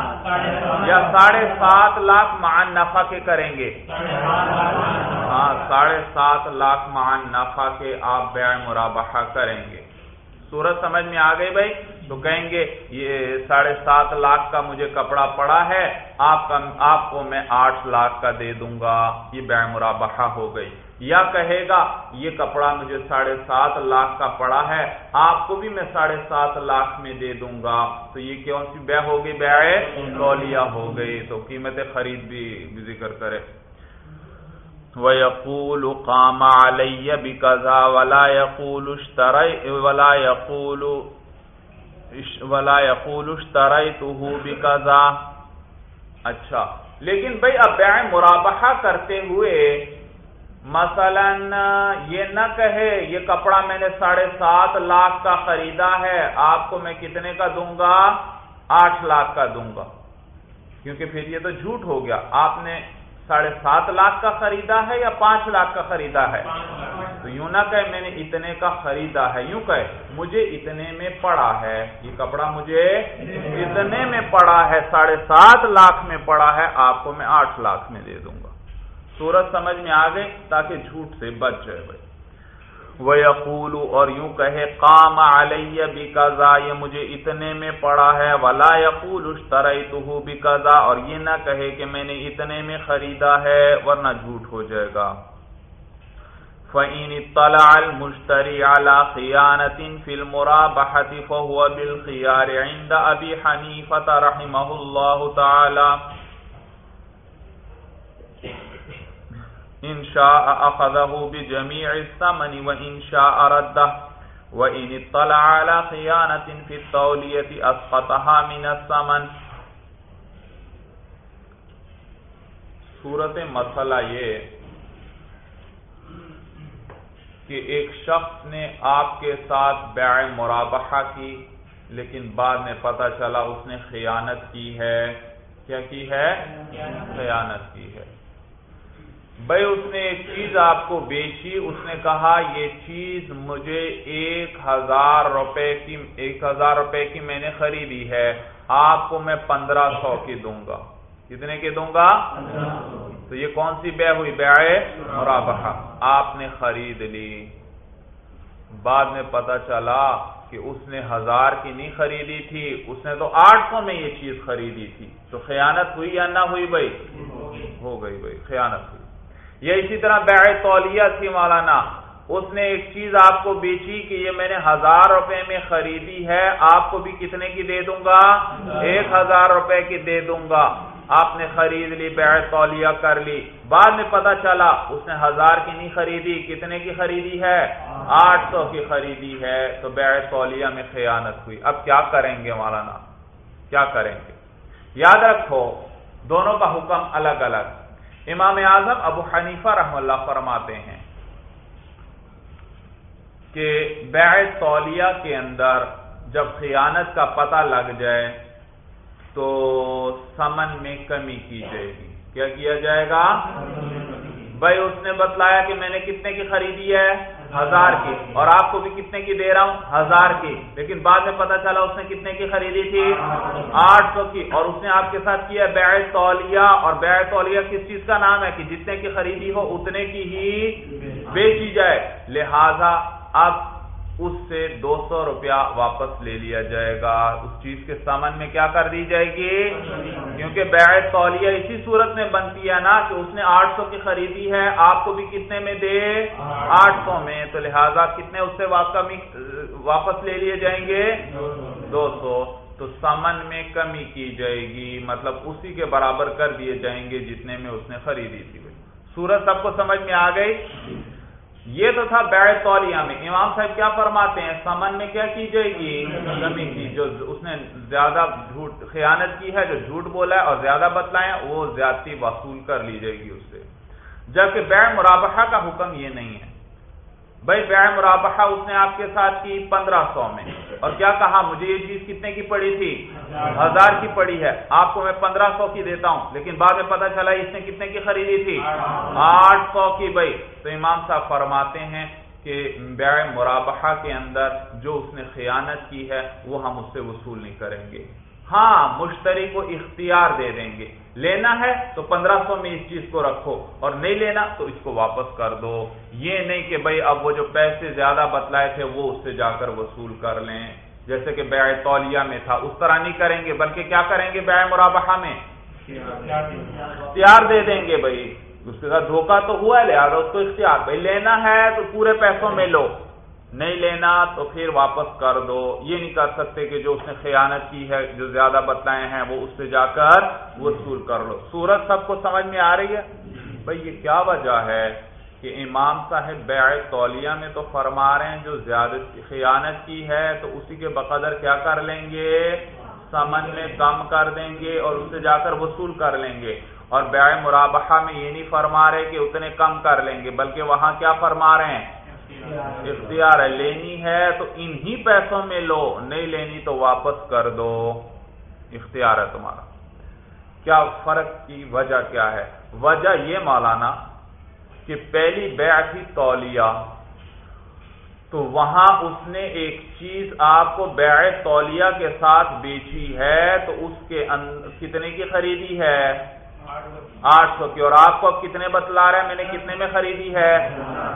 یا ساڑھے سات لاکھ مان نفع کے کریں گے؟ ہاں ساڑھے سات لاکھ مان نفع کے آپ بیع مرابحہ کریں گے۔ سورج سمجھ میں آ گئی بھائی؟ تو کہیں گے یہ ساڑھے سات لاکھ کا مجھے کپڑا پڑا ہے آپ کا آپ کو میں آٹھ لاکھ کا دے دوں گا۔ یہ بیع مرابحہ ہو گئی۔ یا کہے گا یہ کپڑا مجھے ساڑھے سات لاکھ کا پڑا ہے آپ کو بھی میں ساڑھے سات لاکھ میں دے دوں گا۔ تو یہ کون سی بے ہوگی بے لولیا ہو گئی۔ تو قیمت خرید بھی ذکر کرے۔ وَيَقُولُ قَامَ عَلَيَّ بِكَذَا وَلَا يَقُولُ اشْتَرَيْ، وَلَا يَقُولُ وَلَا يَقُولُ اشْتَرَيْتُهُ بِكَذَا۔ اچھا لیکن بھئی اب بیع مرابحہ کرتے ہوئے مثلا یہ نہ کہے یہ کپڑا میں نے ساڑھے سات لاکھ کا خریدا ہے، آپ کو میں کتنے کا دوں گا؟ آٹھ لاکھ کا دوں گا۔ کیونکہ پھر یہ تو جھوٹ ہو گیا۔ آپ نے ساڑھے سات لاکھ کا خریدا ہے یا پانچ لاکھ کا خریدا ہے؟ تو یوں نہ کہ میں نے اتنے کا خریدا ہے، یوں کہ مجھے اتنے میں پڑا ہے۔ یہ کپڑا مجھے اتنے میں پڑا ہے، ساڑھے سات لاکھ میں پڑا ہے، آپ کو میں آٹھ لاکھ میں دے دوں گا۔ سورج سمجھ میں آ گئی تاکہ جھوٹ سے بچ جائے بھائی۔ وہ یقول اور یوں کہے کام علیہ بھی یہ مجھے اتنے میں پڑا ہے، ولا یقول اشترئی تو بھی اور یہ نہ کہے کہ میں نے اتنے میں خریدا ہے، ورنہ جھوٹ ہو جائے گا۔ فعین طلع المشتری على خیانت فی المرابحة فهو بالخيار عند ابی حنیفة رحمه اللہ تعالی ان شاء اخذه بجميع الثمن وان شاء رده. وان اطلع على خيانه في التوليه اسقطها من الثمن. صورت مسئلہ یہ کہ ایک شخص نے آپ کے ساتھ بیع مرابحہ کی، لیکن بعد میں پتہ چلا اس نے خیانت کی ہے۔ کیا کی ہے؟ خیانت کی ہے۔ بھائی، اس نے ایک چیز آپ کو بیچی، اس نے کہا، یہ چیز مجھے ایک ہزار روپے کی، ایک ہزار روپے کی میں نے خریدی ہے۔ آپ کو میں پندرہ سو کی دوں گا۔ کتنے کی دوں گا؟ تو یہ کون سی بے ہوئی بے مرابحہ۔ آپ نے خرید لی۔ بعد میں پتا چلا کہ اس نے ہزار کی نہیں خریدی تھی، اس نے تو آٹھ سو میں یہ چیز خریدی تھی۔ تو خیانت ہوئی یا نہ ہوئی بھائی؟ ہو گئی بھائی، خیانت ہوئی۔ یہ اسی طرح بیع تولیہ تھی مولانا۔ اس نے ایک چیز آپ کو بیچی کہ یہ میں نے ہزار روپے میں خریدی ہے، آپ کو بھی کتنے کی دے دوں گا؟ ایک ہزار روپے کی دے دوں گا۔ آپ نے خرید لی، بیع تولیہ کر لی۔ بعد میں پتا چلا، اس نے ہزار کی نہیں خریدی، کتنے کی خریدی ہے؟ آٹھ سو کی خریدی ہے۔ تو بیع تولیہ میں خیانت ہوئی۔ اب کیا کریں گے مولانا؟ کیا کریں گے؟ یاد رکھو، دونوں کا حکم الگ الگ۔ امام اعظم ابو حنیفہ رحم اللہ فرماتے ہیں کہ بیع تولیہ کے اندر جب خیانت کا پتہ لگ جائے تو سمن میں کمی کی جائے گی۔ کیا کیا جائے گا؟ بھائی اس نے بتلایا کہ میں نے کتنے کی خریدی ہے؟ ہزار کی اور آپ کو بھی کتنے کی دے رہا ہوں؟ ہزار کی لیکن بعد میں پتا چلا اس نے کتنے کی خریدی تھی؟ آٹھ سو کی۔ اور اس نے آپ کے ساتھ کیا بیع تولیہ اور بیع تولیہ کس چیز کا نام ہے؟ کہ جتنے کی خریدی ہو اتنے کی ہی بیچی جائے۔ لہذا اب اس سے دو سو روپیہ واپس لے لیا جائے گا۔ اس چیز کے سامان میں کیا کر دی جائے گی؟ کیونکہ بیع تولیہ اسی صورت میں بنتی ہے نا کہ اس نے آٹھ سو کی خریدی ہے۔ آپ کو بھی کتنے میں دے؟ آٹھ سو میں۔ تو لہذا کتنے اس سے واپس لے لیے جائیں گے؟ دو سو۔ تو سمن میں کمی کی جائے گی۔ مطلب اسی کے برابر کر دیے جائیں گے جتنے میں اس نے خریدی تھی۔ سورج سب کو سمجھ میں آ گئی؟ یہ تو تھا بیع تولیہ میں۔ امام صاحب کیا فرماتے ہیں؟ سمن میں کیا کی جائے گی؟ زمین کی۔ جو اس نے زیادہ جھوٹ خیانت کی ہے، جو جھوٹ بولا ہے اور زیادہ بتلائے وہ زیادتی وصول کر لی جائے گی اس سے۔ جبکہ بیڑ مرابحہ کا حکم یہ نہیں ہے۔ بھائی بیع مرابحہ اس نے آپ کے ساتھ کی پندرہ سو میں۔ اور کیا کہا؟ مجھے یہ چیز کتنے کی پڑی تھی؟ ہزار کی پڑی ہے۔ آپ کو میں پندرہ سو کی دیتا ہوں، لیکن بعد میں پتا چلا اس نے کتنے کی خریدی تھی؟ آٹھ سو کی۔ بھائی، تو امام صاحب فرماتے ہیں کہ بیع مرابحہ کے اندر جو اس نے خیانت کی ہے، وہ ہم اس سے وصول نہیں کریں گے۔ ہاں مشتری کو اختیار دے دیں گے۔ لینا ہے تو پندرہ سو میں اس چیز کو رکھو اور نہیں لینا تو اس کو واپس کر دو۔ یہ نہیں کہ بھائی اب وہ جو پیسے زیادہ بتلائے تھے وہ اس سے جا کر وصول کر لیں۔ جیسے کہ بیع تولیہ میں تھا، اس طرح نہیں کریں گے، بلکہ کیا کریں گے بیع مرابحہ میں؟ اختیار دے دیں گے بھائی۔ اس کے ساتھ دھوکہ تو ہوا ہے، لہٰذا اس کو اختیار۔ بھائی لینا ہے تو پورے پیسوں میں لو۔ نہیں لینا تو پھر واپس کر دو۔ یہ نہیں کر سکتے کہ جو اس نے خیانت کی ہے، جو زیادہ بتلائے ہیں، وہ اس سے جا کر وصول کر لو۔ سورج سب کو سمجھ میں آ رہی ہے؟ بھائی، یہ کیا وجہ ہے کہ امام صاحب بیع تولیہ میں تو فرما رہے ہیں، جو زیادہ خیانت کی ہے، تو اسی کے بقدر کیا کر لیں گے؟ سمن میں کم کر دیں گے اور اس سے جا کر وصول کر لیں گے۔ اور بیع مرابحہ میں یہ نہیں فرما رہے کہ اتنے کم کر لیں گے، بلکہ وہاں کیا فرما رہے ہیں؟ اختیار ہے، لینی ہے تو انہی پیسوں میں لو، نہیں لینی تو واپس کر دو۔ اختیار ہے تمہارا۔ کیا فرق کی وجہ کیا ہے؟ وجہ یہ مولانا کہ پہلی بیع تھی تولیہ، تو وہاں اس نے ایک چیز آپ کو بیع تولیہ کے ساتھ بیچی ہے، تو اس کے کتنے کی خریدی ہے؟ آٹھ سو کی۔ اور آپ کو اب کتنے بتلا رہے ہیں؟ میں نے کتنے میں خریدی ہے؟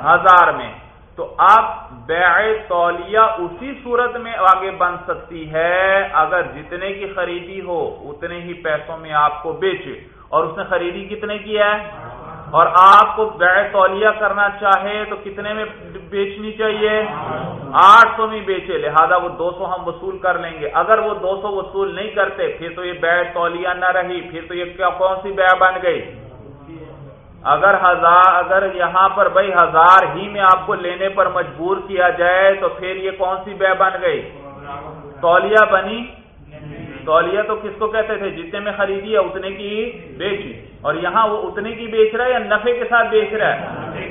ہزار میں۔ تو آپ بیع تولیہ اسی صورت میں آگے بن سکتی ہے، اگر جتنے کی خریدی ہو، اتنے ہی پیسوں میں آپ کو بیچے۔ اور اس نے خریدی کتنے کی ہے؟ اور آپ کو بیع تولیہ کرنا چاہے تو کتنے میں بیچنی چاہیے؟ آٹھ سو میں بیچے، لہذا وہ دو سو ہم وصول کر لیں گے۔ اگر وہ دو سو وصول نہیں کرتے، پھر تو یہ بیع تولیہ نہ رہی، پھر تو یہ کیا کون سی بیع بن گئی؟ اگر ہزار اگر یہاں پر بھائی ہزار ہی میں آپ کو لینے پر مجبور کیا جائے تو پھر یہ کون سی بے بن گئی؟ تولیہ بنی تولیہ تو کس کو کہتے تھے؟ جتنے میں خریدی ہے اتنے کی بیچی۔ اور یہاں وہ اتنے کی بیچ رہا ہے یا نفے کے ساتھ بیچ رہا ہے؟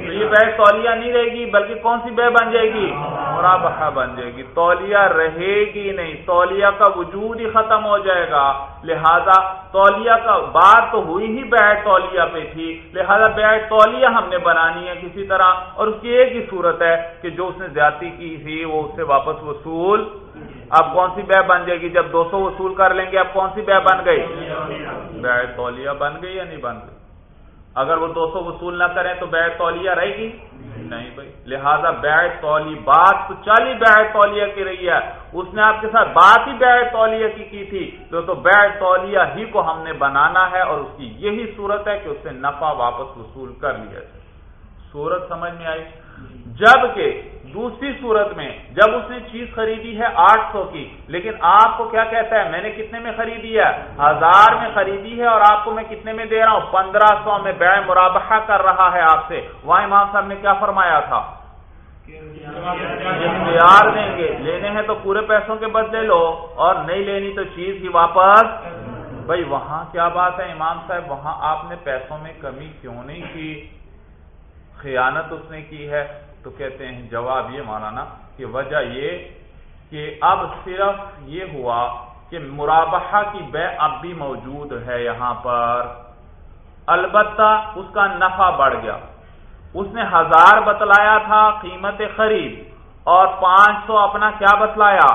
تو یہ بیع تولیہ نہیں رہے گی، بلکہ کون سی بے بن جائے گی؟ مرابحہ بن جائے گی۔ تولیہ رہے گی نہیں۔ تولیہ کا وجود ہی ختم ہو جائے گا۔ لہذا تولیہ کا بات تو ہوئی ہی بیع تولیہ پہ تھی۔ لہذا بیع تولیہ ہم نے بنانی ہے کسی طرح۔ اور اس کی ایک ہی صورت ہے کہ جو اس نے زیادتی کی تھی، وہ اس سے واپس وصول اب کون سی بے بن جائے گی؟ جب دو سو وصول کر لیں گے، اب کون سی بے بن گئی؟ بے تولیہ بن گئی یا نہیں بن گئی؟ اگر وہ دو سو وصول نہ کریں تو بے تولیہ رہے گی؟ نہیں بھائی۔ لہذا بے تولی بات تو چالی بے تولیہ کی رہی ہے۔ اس نے آپ کے ساتھ بات ہی بے تولیہ کی کی تھی۔ تو تو بے تولیہ ہی کو ہم نے بنانا ہے اور اس کی یہی صورت ہے کہ اس سے نفع واپس وصول کر لیا جائے صورت سمجھ میں آئی؟ جبکہ دوسری صورت میں جب اس نے چیز خریدی ہے آٹھ سو کی، لیکن آپ کو کیا کہتا ہے؟ میں نے کتنے میں خریدی ہے؟ ہزار میں خریدی ہے اور آپ کو میں کتنے میں دے رہا ہوں؟ پندرہ سو میں بے مرابحہ کر رہا ہے آپ سے۔ وہاں امام صاحب نے کیا فرمایا تھا؟ اختیار دیں گے، لینے ہیں تو پورے پیسوں کے بدلے لو اور نہیں لینی تو چیز ہی واپس۔ بھائی، وہاں کیا بات ہے؟ امام صاحب، وہاں آپ نے پیسوں میں کمی کیوں نہیں کی؟ خیانت اس نے کی ہے۔ تو کہتے ہیں جواب یہ مانا کہ وجہ یہ کہ اب صرف یہ ہوا کہ مرابحہ کی بے اب بھی موجود ہے یہاں پر۔ البتہ اس کا نفع بڑھ گیا۔ اس نے ہزار بتلایا تھا قیمت خرید اور پانچ سو اپنا کیا بتلایا؟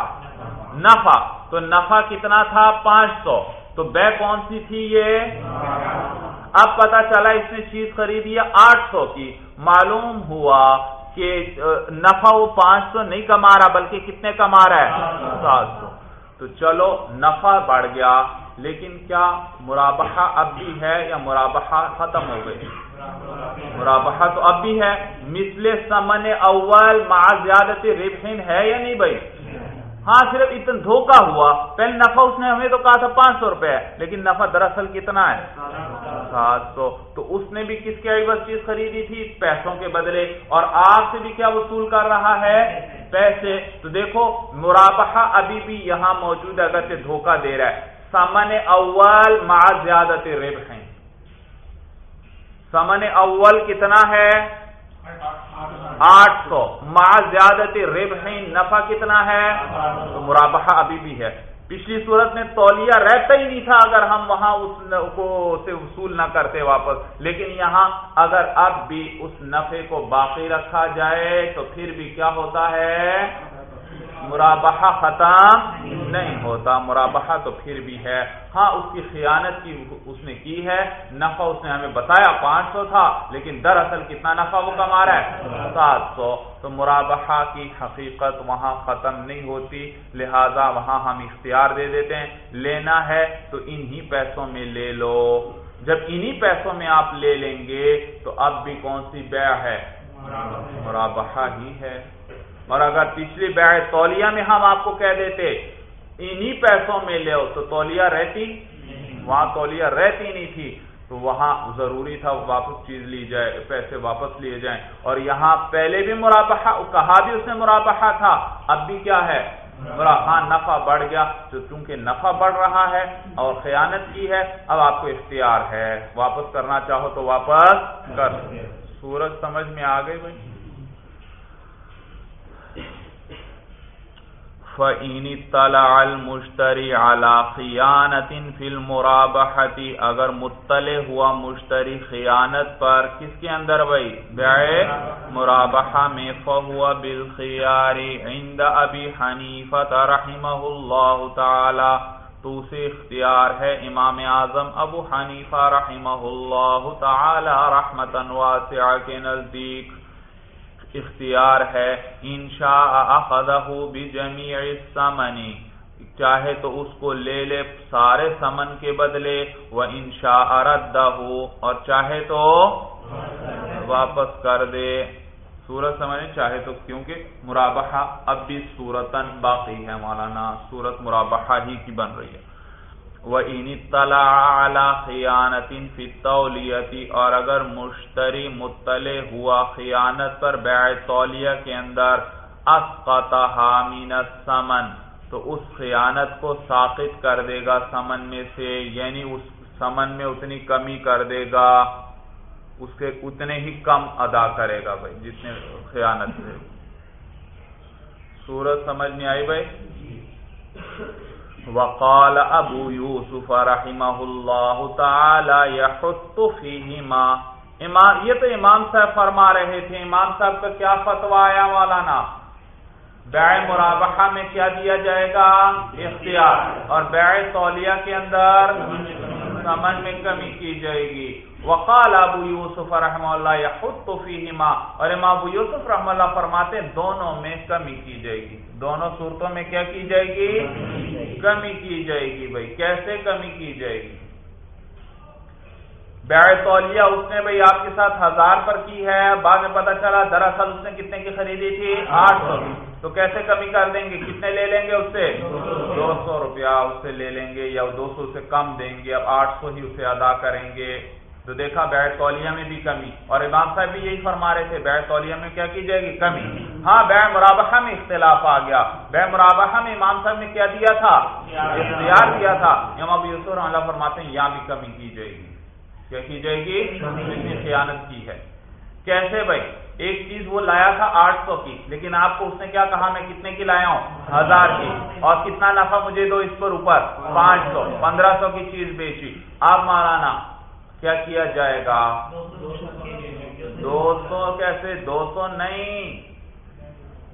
نفع۔ تو نفع کتنا تھا؟ پانچ سو۔ تو بے کون سی تھی یہ؟ اب پتا چلا اس نے چیز خریدی آٹھ سو کی۔ معلوم ہوا کہ نفع وہ پانچ سو نہیں کما رہا بلکہ کتنے کما رہا ہے؟ سات سو۔ تو چلو، نفع بڑھ گیا، لیکن کیا مرابحہ اب بھی ہے یا مرابحہ ختم ہو گئی؟ مرابحہ تو اب بھی ہے۔ مثل سمن اول مع زیادت ربحین ہے یا نہیں بھائی؟ ہاں صرف اتنا دھوکا ہوا۔ پہلے نفع اس نے ہمیں تو کہا تھا پانچ سو روپے، لیکن نفع دراصل کتنا ہے؟ سات سو۔ تو اس نے بھی کس کے عوض چیز خریدی تھی؟ پیسوں کے بدلے۔ اور آپ سے بھی کیا وصول کر رہا ہے؟ پیسے۔ تو دیکھو، مرابحہ ابھی بھی یہاں موجود ہے اگر دھوکا دے رہا ہے۔ سمن اول مع زیادت ربح سمن اول کتنا ہے؟ آٹھ سو۔ ما زیادت رب نفع کتنا ہے؟ تو مرابحہ ابھی بھی ہے۔ پچھلی صورت میں تولیہ رہتا ہی نہیں تھا اگر ہم وہاں اس کو سے وصول نہ کرتے واپس۔ لیکن یہاں اگر اب بھی اس نفے کو باقی رکھا جائے تو پھر بھی کیا ہوتا ہے؟ مرابحہ ختم نہیں ہوتا۔ مرابحہ تو پھر بھی ہے۔ ہاں اس کی خیانت کی اس نے کی ہے۔ نفع اس نے ہمیں بتایا، پانچ سو تھا، لیکن دراصل کتنا نفع وہ کما رہا ہے؟ سات سو۔ تو مرابحہ کی حقیقت وہاں ختم نہیں ہوتی۔ لہذا وہاں ہم اختیار دے دیتے ہیں۔ لینا ہے تو انہی پیسوں میں لے لو۔ جب انہی پیسوں میں آپ لے لیں گے تو اب بھی کون سی بیع ہے؟ مرابحہ ہی ہے۔ اور اگر پچھلی بیع تولیہ میں ہم آپ کو کہہ دیتے انہی پیسوں میں لے تو تولیہ رہتی؟ وہاں تولیہ رہتی نہیں تھی تو وہاں ضروری تھا واپس چیز لی جائے پیسے واپس لیے جائیں۔ اور یہاں پہلے بھی مرابحہ کہا بھی اس نے مرابحہ تھا اب بھی کیا ہے؟ ہاں نفع بڑھ گیا تو چونکہ نفع بڑھ رہا ہے اور خیانت کی ہے اب آپ کو اختیار ہے۔ واپس کرنا چاہو تو واپس کر۔ سورج سمجھ میں آ گئی بھائی؟ فعینی طلع المشتری علی خیانت فی المرابحتی اگر مطلع ہوا مشتری خیانت پر کس کے اندر بھائی؟ بیع مرابحہ میں فہوا بالخیار عند ابی حنیفت رحمہ اللہ تعالی تو اسے اختیار ہے امام اعظم ابو حنیفہ رحمہ اللہ تعالی رحمتا واسعہ کے نزدیک۔ اختیار ہے۔ انشا اخذہ بجمیع السمن چاہے تو اس کو لے لے، سارے سمن کے بدلے۔ وہ انشا اردہ اور چاہے تو واپس کر دے۔ سورت سمجھے چاہے تو کیونکہ مرابحہ اب بھی سورتن باقی ہے، مولانا، سورت مرابحہ ہی کی بن رہی ہے۔ وَإِنِ اطَّلَعَ عَلَى خِيَانَةٍ فِي التَّوْلِيَةِ اور اگر مشتری مطلع ہوا خیانت پر بیع تولیہ کے اندر اسقطها من السمن، تو اس خیانت کو ساقط کر دے گا سمن میں سے یعنی اس سمن میں اتنی کمی کر دے گا، اس کے اتنے ہی کم ادا کرے گا بھائی، جتنے خیانت ہے۔ سورج سمجھ میں آئی بھائی؟ جی۔ وقال ابو یوسف رحمہ اللہ تعالی یحط فیہما۔ امام یہ تو امام صاحب فرما رہے تھے، امام صاحب کا کیا فتوا آیا مولانا؟ بیع مرابحہ میں کیا دیا جائے گا؟ اختیار۔ اور بیع تولیہ کے اندر سمن میں کمی کی جائے گی۔ وقال ابو یوسف رحمہ اللہ یحط فیہما۔ اور امام ابو یوسف رحمہ اللہ فرماتے ہیں دونوں میں کمی کی جائے گی۔ دونوں صورتوں میں کیا کی جائے گی؟ کمی کی جائے گی بھائی۔ کیسے کمی کی جائے گی؟ بیع تولیہ اس نے بھائی آپ کے ساتھ ہزار پر کی ہے۔ بعد میں پتا چلا دراصل اس نے کتنے کی خریدی تھی؟ آٹھ سو تو کیسے کمی کر دیں گے؟ کتنے لے لیں گے اس سے؟ دو سو روپیہ اس سے لے لیں گے یا دو سو سے کم دیں گے اب آٹھ سو ہی اسے ادا کریں گے۔ تو دیکھا بیع تولیہ میں بھی کمی۔ اور امام صاحب بھی یہی فرما رہے تھے بیع تولیہ میں کیا کی جائے گی؟ کمی۔ ہاں بیع مرابحہ میں اختلاف آ گیا۔ بیع مرابحہ میں امام صاحب نے کیا دیا تھا؟ اختیار دیا تھا۔ امام یوسف اللہ فرماتے ہیں یہاں بھی کمی کی جائے گی۔ کیا کی جائے گی؟ خیانت کی ہے۔ کیسے بھائی؟ ایک چیز وہ لایا تھا آٹھ سو کی، لیکن آپ کو اس نے کیا کہا، میں کتنے کی لایا ہوں؟ ہزار کی۔ اور کتنا نفع مجھے دو اس پر اوپر؟ پانچ سو۔ پندرہ سو کی چیز بیچی۔ آپ مارانا کیا کیا جائے گا؟ دو سو کیسے؟ دو سو نہیں۔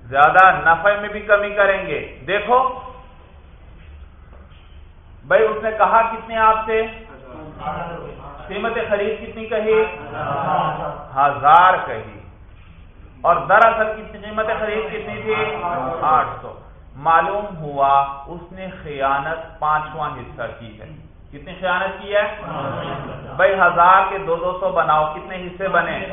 زیادہ نفع میں بھی کمی کریں گے۔ دیکھو۔ بھائی، اس نے کہا کتنے آپ سے؟ قیمت خرید کتنی کہی؟ ہزار کہی۔ اور دراصل کتنی قیمت خرید کتنی تھی؟ آٹھ سو۔ معلوم ہوا اس نے خیانت پانچواں حصہ کی ہے۔ کتنی خیانت کی ہے؟ بھائی ہزار کے دو دو سو بناؤ، کتنے حصے بنے؟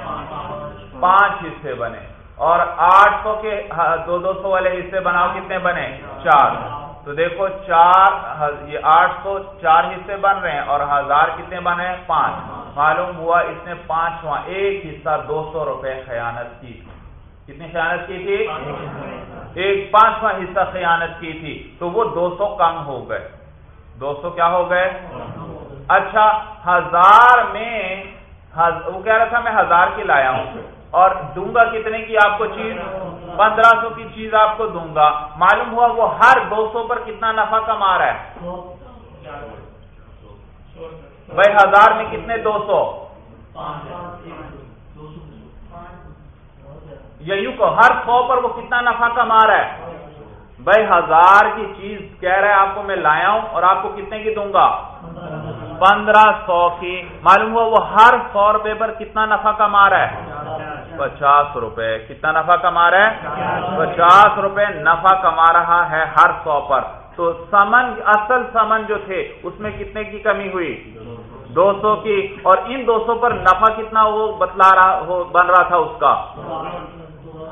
پانچ حصے بنے۔ اور آٹھ سو کے دو دو سو والے حصے بناؤ، کتنے بنے؟ چار۔ تو دیکھو، چار یہ آٹھ سو چار حصے بن رہے ہیں اور ہزار کتنے بنے؟ پانچ۔ معلوم ہوا اس نے پانچواں، ایک حصہ دو سو روپے خیانت کی۔ کتنی خیانت کی تھی؟ ایک پانچواں حصہ خیانت کی تھی، تو وہ دو سو کم ہو گئے۔ دو سو کیا ہو گئے؟ اچھا ہزار میں وہ کہہ رہا تھا میں ہزار کی لایا ہوں۔ اور دوں گا کتنے کی آپ کو چیز؟ پندرہ سو کی چیز آپ کو دوں گا۔ معلوم ہوا وہ ہر دو سو پر کتنا نفع کما رہا ہے؟ بھائی، ہزار میں کتنے دو سو؟ یوں کو ہر سو پر وہ کتنا نفع کما رہا ہے؟ بھائی، ہزار کی چیز کہہ رہا ہے، آپ کو میں لایا ہوں اور آپ کو کتنے کی دوں گا؟ پندرہ سو کی۔ معلوم ہوا وہ ہر سو روپے پر کتنا نفع کما رہا ہے؟ پچاس روپے۔ کتنا نفع کما رہا ہے؟ پچاس روپے نفع کما رہا ہے ہر سو پر۔ تو سمن، اصل سمن جو تھے، اس میں کتنے کی کمی ہوئی؟ دو سو کی۔ اور ان دو سو پر نفع کتنا وہ بتلا رہا بن رہا تھا اس کا؟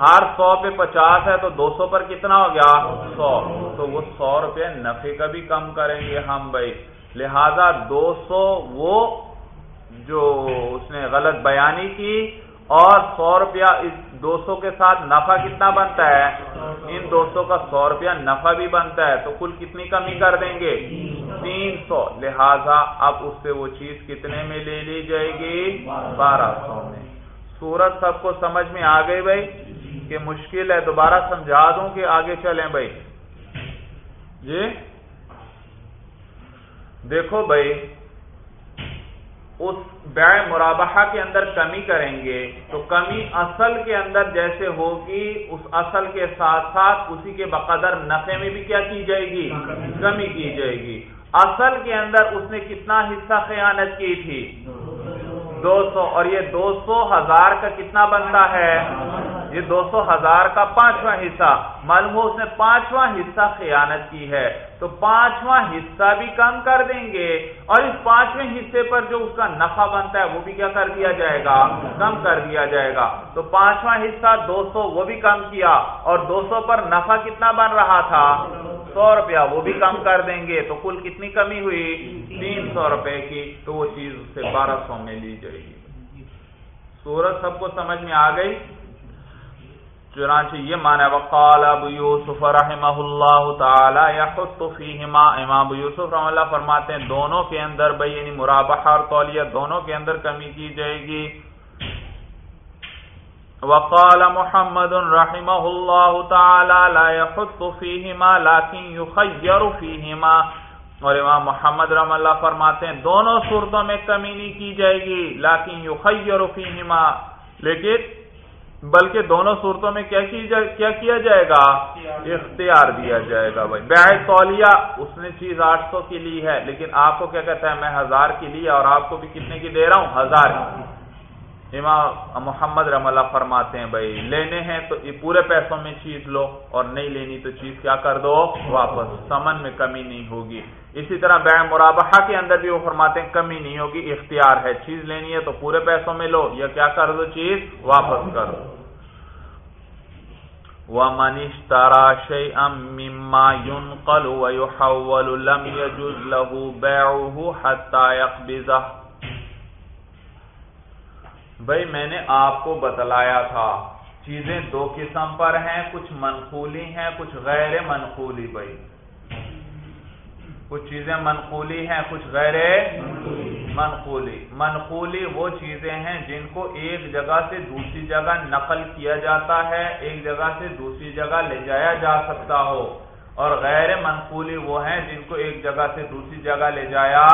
ہر سو پہ پچاس ہے تو دو سو پر کتنا ہو گیا؟ سو۔ تو وہ سو روپے نفے کا بھی کم کریں گے ہم بھائی۔ لہذا دو سو وہ جو اس نے غلط بیانی کی اور سو روپیہ دو سو کے ساتھ نفع کتنا بنتا ہے؟ ان دو سو کا سو روپیہ نفع بھی بنتا ہے تو کل کتنی کمی کر دیں گے؟ تین سو۔ لہذا اب اس سے وہ چیز کتنے میں لے لی جائے گی؟ بارہ سو میں۔ سورت سب کو سمجھ میں آ گئی بھائی؟ کہ مشکل ہے، دوبارہ سمجھا دوں کہ آگے چلیں بھائی۔ جی؟ دیکھو بھائی، اس بیع مرابحہ کے اندر کمی کریں گے تو کمی اصل کے اندر جیسے ہوگی، اس اصل کے ساتھ ساتھ اسی کے بقدر نفے میں بھی کیا کی جائے گی؟ کمی کی جائے گی۔ اصل کے اندر اس نے کتنا حصہ خیانت کی تھی؟ دو سو۔ اور یہ دو سو ہزار کا کتنا بنتا ہے؟ یہ دو سو ہزار کا پانچواں حصہ، معلوم ہو اس نے پانچواں حصہ خیانت کی ہے۔ تو پانچواں حصہ بھی کم کر دیں گے اور اس پانچویں حصے پر جو اس کا نفع بنتا ہے، وہ بھی کیا کر دیا جائے گا؟ کم کر دیا جائے گا۔ تو پانچواں حصہ دو سو وہ بھی کم کیا اور دو سو پر نفع کتنا بن رہا تھا؟ سو روپیہ، وہ بھی کم کر دیں گے۔ تو کل کتنی کمی ہوئی؟ تین سو روپے کی۔ تو وہ چیز اس سے بارہ سو میں لی جائے گی۔ سورج سب کو سمجھ میں آ گئی؟ چنانچہ یہ مانا وقال ابو یوسف رحمہ اللہ تعالی یحط فیہما امام ابو یوسف رحمہ اللہ فرماتے ہیں، دونوں کے اندر بھئی یعنی مرابحہ اور تولیہ دونوں کے اندر کمی کی جائے گی۔ وقال محمد رحمہ اللہ تعالی لا يحط فیہما لیکن یخیر فیہما اور امام محمد رحم اللہ فرماتے ہیں، دونوں صورتوں میں کمی نہیں کی جائے گی لیکن یخیر فیہما لیکن بلکہ دونوں صورتوں میں کیا کیا کیا جائے گا؟ اختیار دیا جائے گا۔ بھائی۔ بیع تولیہ اس نے چیز آٹھ سو کی لی ہے لیکن آپ کو کیا کہتا ہے؟ میں ہزار کی لی اور آپ کو بھی کتنے کی دے رہا ہوں؟ ہزار کی۔ امام محمد رحم اللہ فرماتے ہیں، بھائی، لینے ہیں تو یہ پورے پیسوں میں چیز لو اور نہیں لینی تو چیز کیا کر دو؟ واپس۔ سمن میں کمی نہیں ہوگی۔ اسی طرح بیع مرابحہ کے اندر بھی وہ فرماتے ہیں، کمی نہیں ہوگی، اختیار ہے۔ چیز لینی ہے تو پورے پیسوں میں لو، یا کیا کر دو چیز؟ واپس کر دو۔ ومن اشترى شيئا مما ينقل ويحول لم يجوز له بيعه حتى يقبضه۔ بھائی میں نے آپ کو بتلایا تھا، چیزیں دو قسم پر ہیں، کچھ منقولی ہیں، کچھ غیر منقولی بھائی۔ کچھ چیزیں منقولی ہیں، کچھ غیر منقولی۔ منقولی وہ چیزیں ہیں جن کو ایک جگہ سے دوسری جگہ نقل کیا جاتا ہے، ایک جگہ سے دوسری جگہ لے جایا جا سکتا ہو۔ اور غیر منقولی وہ ہیں جن کو ایک جگہ سے دوسری جگہ لے جایا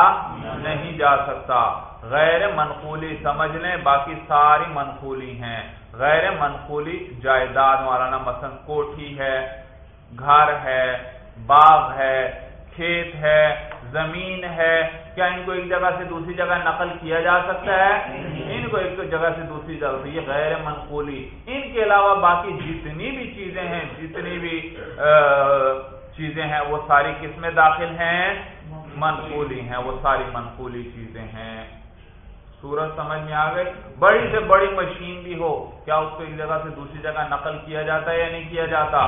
نہیں جا سکتا۔ غیر منقولی سمجھ لیں، باقی ساری منقولی ہیں۔ غیر منقولی جائیداد مولانا مثلا کوٹھی ہے، گھر ہے، باغ ہے، کھیت ہے، زمین ہے۔ کیا ان کو ایک جگہ سے دوسری جگہ نقل کیا جا سکتا ہے؟ ان کو ایک جگہ سے دوسری جگہ۔ سے یہ غیر منقولی۔ ان کے علاوہ باقی جتنی بھی چیزیں ہیں، جتنی بھی چیزیں ہیں، وہ ساری کس میں داخل ہیں؟ منقولی ہیں، وہ ساری منقولی چیزیں ہیں۔ سورج سمجھ میں آ گئی۔ بڑی سے بڑی مشین بھی ہو، کیا اس کو ایک جگہ سے دوسری جگہ نقل کیا جاتا ہے یا نہیں کیا جاتا؟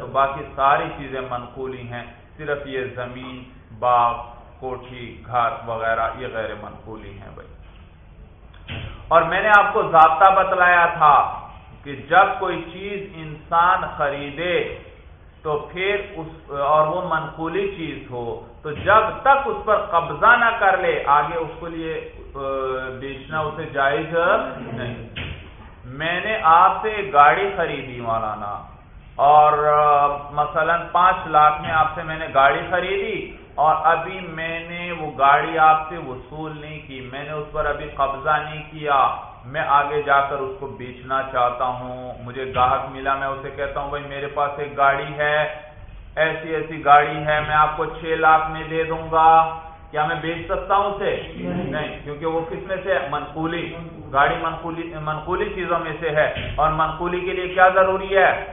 تو باقی ساری چیزیں منقولی ہیں، صرف یہ زمین، باغ، کوٹھی، گھر وغیرہ، یہ غیر منقولی ہیں بھائی۔ اور میں نے آپ کو ضابطہ بتلایا تھا کہ جب کوئی چیز انسان خریدے تو پھر اس، اور وہ منقولی چیز ہو، تو جب تک اس پر قبضہ نہ کر لے، آگے اس کو لیے بیچنا اسے جائز نہیں۔ میں نے آپ سے ایک گاڑی خریدی مولانا۔ اور مثلا پانچ لاکھ میں آپ سے میں نے گاڑی خریدی۔ اور ابھی میں نے وہ گاڑی آپ سے وصول نہیں کی۔ میں نے اس پر ابھی قبضہ نہیں کیا۔ میں آگے جا کر اس کو بیچنا چاہتا ہوں۔ مجھے گاہک ملا، میں اسے کہتا ہوں، بھائی، میرے پاس ایک گاڑی ہے۔ ایسی ایسی گاڑی ہے، میں آپ کو چھ لاکھ میں دے دوں گا۔ کیا میں بیچ سکتا ہوں اسے؟ نہیں. کیونکہ وہ کس میں سے منقولی. گاڑی منقولی منقولی چیزوں میں سے ہے۔ اور منقولی کے لیے کیا ضروری ہے؟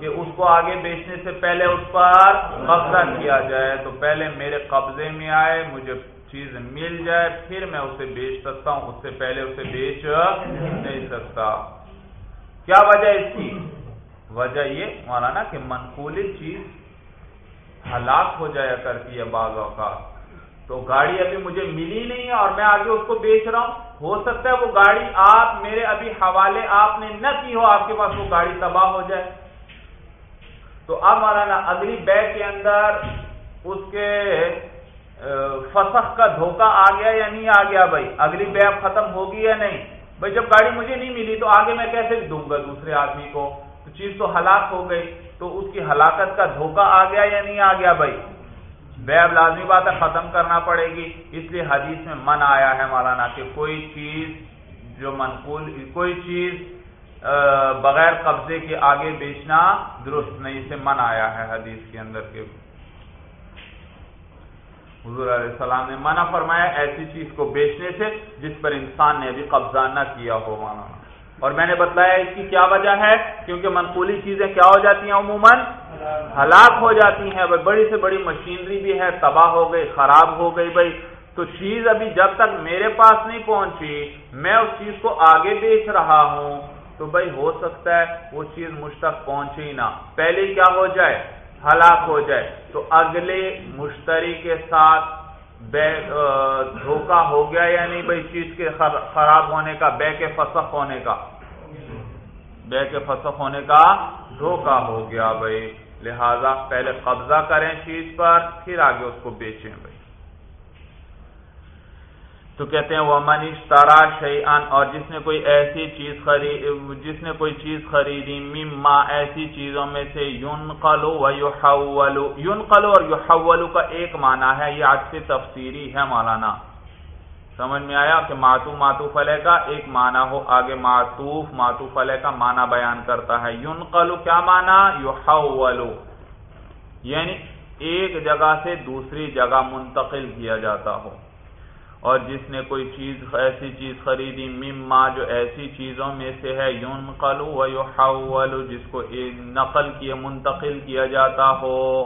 کہ اس کو آگے بیچنے سے پہلے اس پر قبضہ کیا جائے۔ تو پہلے میرے قبضے میں آئے مجھے چیز مل جائے پھر میں اسے بیچ سکتا ہوں۔ اس سے پہلے اسے بیچ نہیں سکتا۔ کیا وجہ اس کی؟ وجہ یہ مولانا کہ منقولی چیز ہلاک ہو جایا کرتی ہے بعض اوقات۔ تو گاڑی ابھی مجھے ملی نہیں ہے اور میں آگے اس کو بیچ رہا ہوں۔ ہو سکتا ہے وہ گاڑی آپ میرے ابھی حوالے آپ نے نہ کی ہو، آپ کے پاس وہ گاڑی تباہ ہو جائے۔ تو اب مولانا، اگلی بیگ کے اندر اس کے فسخ کا دھوکہ آ گیا یا نہیں آ گیا بھائی؟ اگلی بیگ ختم ہوگی یا نہیں؟ بھائی، جب گاڑی مجھے نہیں ملی تو آگے میں کیسے دوں گا دوسرے آدمی کو؟ تو چیز تو ہلاک ہو گئی۔ تو اس کی ہلاکت کا دھوکہ آ گیا یا نہیں آ گیا بھائی؟ بیب لازمی بات ہے، ختم کرنا پڑے گی۔ اس لیے حدیث میں من آیا ہے مولانا کہ کوئی چیز جو منقول، کوئی چیز بغیر قبضے کے آگے بیچنا درست نہیں سے من آیا ہے حدیث کے اندر کے۔ حضور علیہ السلام نے منع فرمایا ایسی چیز کو بیچنے سے جس پر انسان نے ابھی قبضہ نہ کیا ہو مانا اور میں نے بتلایا اس کی کیا وجہ ہے؟ کیونکہ منقولی چیزیں کیا ہو جاتی ہیں عموماً؟ ہلاک ہو جاتی ہیں، بھائی، بڑی سے بڑی مشینری بھی ہے، تباہ ہو گئی، خراب ہو گئی، بھائی۔ تو چیز ابھی جب تک میرے پاس نہیں پہنچی، میں اس چیز کو آگے بیچ رہا ہوں۔ تو بھائی، ہو سکتا ہے وہ چیز مجھ تک پہنچے ہی نہ۔ پہلے کیا ہو جائے؟ ہلاک ہو جائے۔ تو اگلے مشتری کے ساتھ دھوکا ہو گیا یا نہیں بھائی، چیز کے خراب ہونے کا، بے کے فسخ ہونے کا۔ بے کے فسخ ہونے کا دھوکا ہو گیا بھائی۔ لہذا پہلے قبضہ کریں چیز پر، پھر آگے اس کو بیچیں بھائی۔ تو کہتے ہیں وہ منیش تارا شیان اور جس نے کوئی ایسی چیز خرید جس نے کوئی چیز خریدی، مما، ایسی چیزوں میں سے یون قلو و یو یون قلو اور یو کا ایک معنی ہے، یہ آج سے تفسیری ہے مولانا۔ سمجھ میں آیا کہ ماتو ماتو فلے کا ایک معنی ہو، آگے ماتوف ماتو فلے کا معنی بیان کرتا ہے۔ یون قلو کیا معنی؟ یو یعنی ایک جگہ سے دوسری جگہ منتقل کیا جاتا ہو۔ اور جس نے کوئی چیز، ایسی چیز خریدی، مما جو ایسی چیزوں میں سے ہے یون قلو و جس کو نقل کیا، منتقل کیا جاتا ہو۔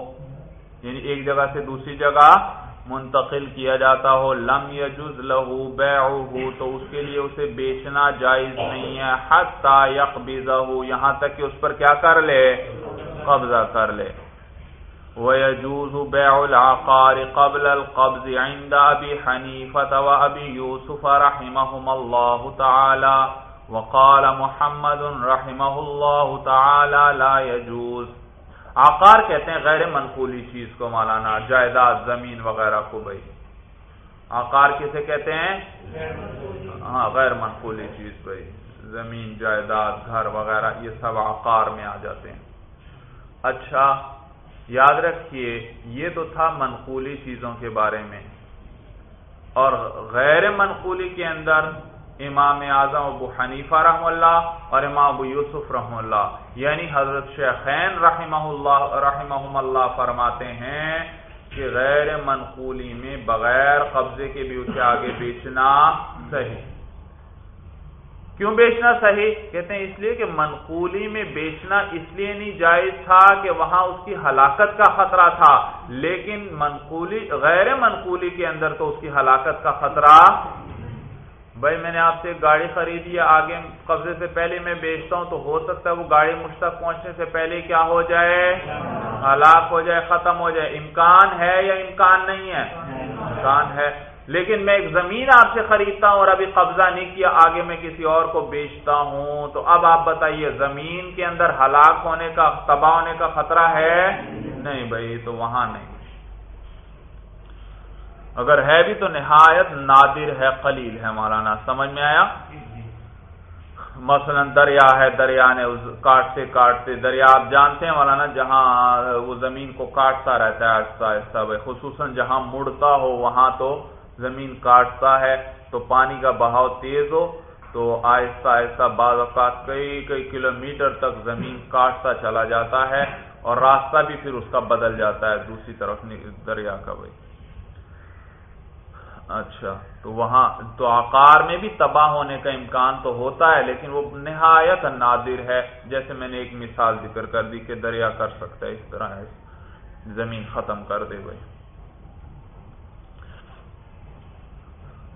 یعنی ایک جگہ سے دوسری جگہ منتقل کیا جاتا ہو، لم یجز لہو بیعہو، تو اس کے لیے اسے بیچنا جائز نہیں ہے، حتی یقبضہ یہاں تک کہ اس پر کیا کر لے؟ قبضہ کر لے۔ ويجوز بيع العقار قبل القبض عند أبي حنيفة وأبي يوسف رحمهم الله تعالى وقال محمد رحمه الله تعالى لا يجوز عقار کہتے ہیں غیر منقولی چیز کو مولانا، جائیداد، زمین وغیرہ کو بھائی۔ عقار کسے کہتے ہیں؟ ہاں غیر منقولی چیز بھائی۔ زمین، جائیداد، گھر وغیرہ، یہ سب عقار میں آ جاتے ہیں۔ اچھا یاد رکھیے، یہ تو تھا منقولی چیزوں کے بارے میں۔ اور غیر منقولی کے اندر امام اعظم ابو حنیفہ رحم اللہ اور امام ابو یوسف رحم اللہ۔ یعنی حضرت شیخین رحمہ اللہ رحمہ اللہ فرماتے ہیں کہ غیر منقولی میں بغیر قبضے کے بھی اسے آگے بیچنا صحیح۔ کیوں بیچنا صحیح؟ کہتے ہیں اس لیے کہ منقولی میں بیچنا اس لیے نہیں جائز تھا کہ وہاں اس کی ہلاکت کا خطرہ تھا۔ لیکن منقولی غیر منقولی کے اندر تو اس کی ہلاکت کا خطرہ بھائی میں نے آپ سے گاڑی خریدی ہے، آگے قبضے سے پہلے میں بیچتا ہوں تو ہو سکتا ہے وہ گاڑی مجھ تک پہنچنے سے پہلے کیا ہو جائے؟ ہلاک ہو جائے، ختم ہو جائے۔ امکان ہے یا امکان نہیں ہے؟ امکان ہے۔ لیکن میں ایک زمین آپ سے خریدتا ہوں اور ابھی قبضہ نہیں کیا، آگے میں کسی اور کو بیچتا ہوں۔ تو اب آپ بتائیے، زمین کے اندر ہلاک ہونے کا، تباہ ہونے کا خطرہ ہے؟ نہیں بھائی تو وہاں نہیں۔ اگر ہے بھی تو نہایت نادر ہے، قلیل ہے مولانا، سمجھ میں آیا؟ مثلا دریا ہے، دریا نے کاٹتے کاٹتے، دریا آپ جانتے ہیں مولانا، جہاں وہ زمین کو کاٹتا رہتا ہے، آہستہ آہستہ، خصوصاً جہاں مڑتا ہو، وہاں تو زمین کاٹتا ہے، تو پانی کا بہاؤ تیز ہو، تو آہستہ آہستہ بعض اوقات کئی کئی کلومیٹر تک زمین کاٹتا چلا جاتا ہے اور راستہ بھی پھر اس کا بدل جاتا ہے، دوسری طرف دریا کا بھائی۔ اچھا تو وہاں، تو آکار میں بھی تباہ ہونے کا امکان تو ہوتا ہے، لیکن وہ نہایت نادر ہے، جیسے میں نے ایک مثال ذکر کر دی کہ دریا کر سکتا ہے، اس طرح زمین ختم کر دے بھائی۔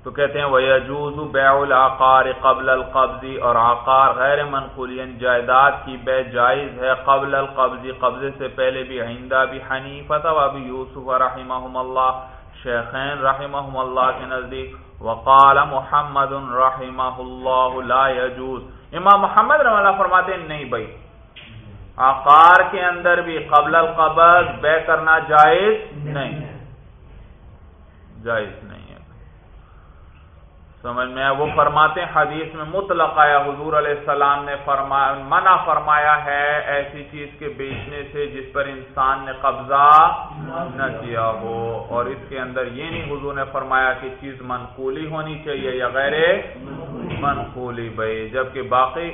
تو کہتے ہیں وہ یجوز بیع العقار قبل القبضی اور عقار غیر منقولین یعنی جائیداد کی بے جائز ہے قبل القبضی قبضے سے پہلے بھی آئندہ بھی حنیفت و ابھی یوسف رحمہ اللہ شیخین رحمہ اللہ کے نزدیک، وقال محمد رحمہ اللہ لا يجوز امام محمد رحمہ اللہ فرماتے ہیں، نہیں بھائی. آقار کے اندر بھی قبل القبض بے کرنا جائز نہیں. جائز نہیں. سمجھ میں وہ فرماتے ہیں، حدیث میں مطلق آیا، حضور علیہ السلام نے فرمایا منع فرمایا ہے ایسی چیز کے بیچنے سے جس پر انسان نے قبضہ نہ کیا ہو۔ اور اس کے اندر یہ نہیں حضور نے فرمایا کہ چیز منقولی ہونی چاہیے یا غیر منقولی۔ بھائی، جبکہ باقی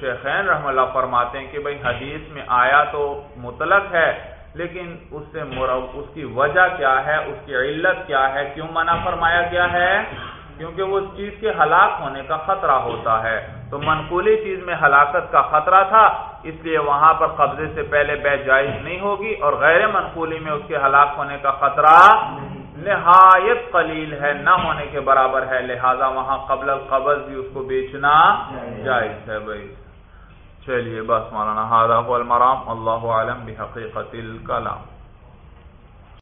شیخین رحم اللہ فرماتے ہیں کہ بھائی، حدیث میں آیا تو مطلق ہے، لیکن اس سے اس کی وجہ کیا ہے؟ اس کی علت کیا ہے؟ کیوں منع فرمایا گیا ہے؟ کیونکہ وہ چیز کے ہلاک ہونے کا خطرہ ہوتا ہے۔ تو منقولی چیز میں ہلاکت کا خطرہ تھا، اس لیے وہاں پر قبضے سے پہلے بے جائز نہیں ہوگی اور غیر منقولی میں اس کے ہلاک ہونے کا خطرہ نہایت قلیل ہے، نہ ہونے کے برابر ہے۔ لہذا وہاں قبل القبض بھی اس کو بیچنا جائز ہے بھائی۔ چلیے، بس مولانا المرام۔ اللہ عالم بحقیقت الکلام۔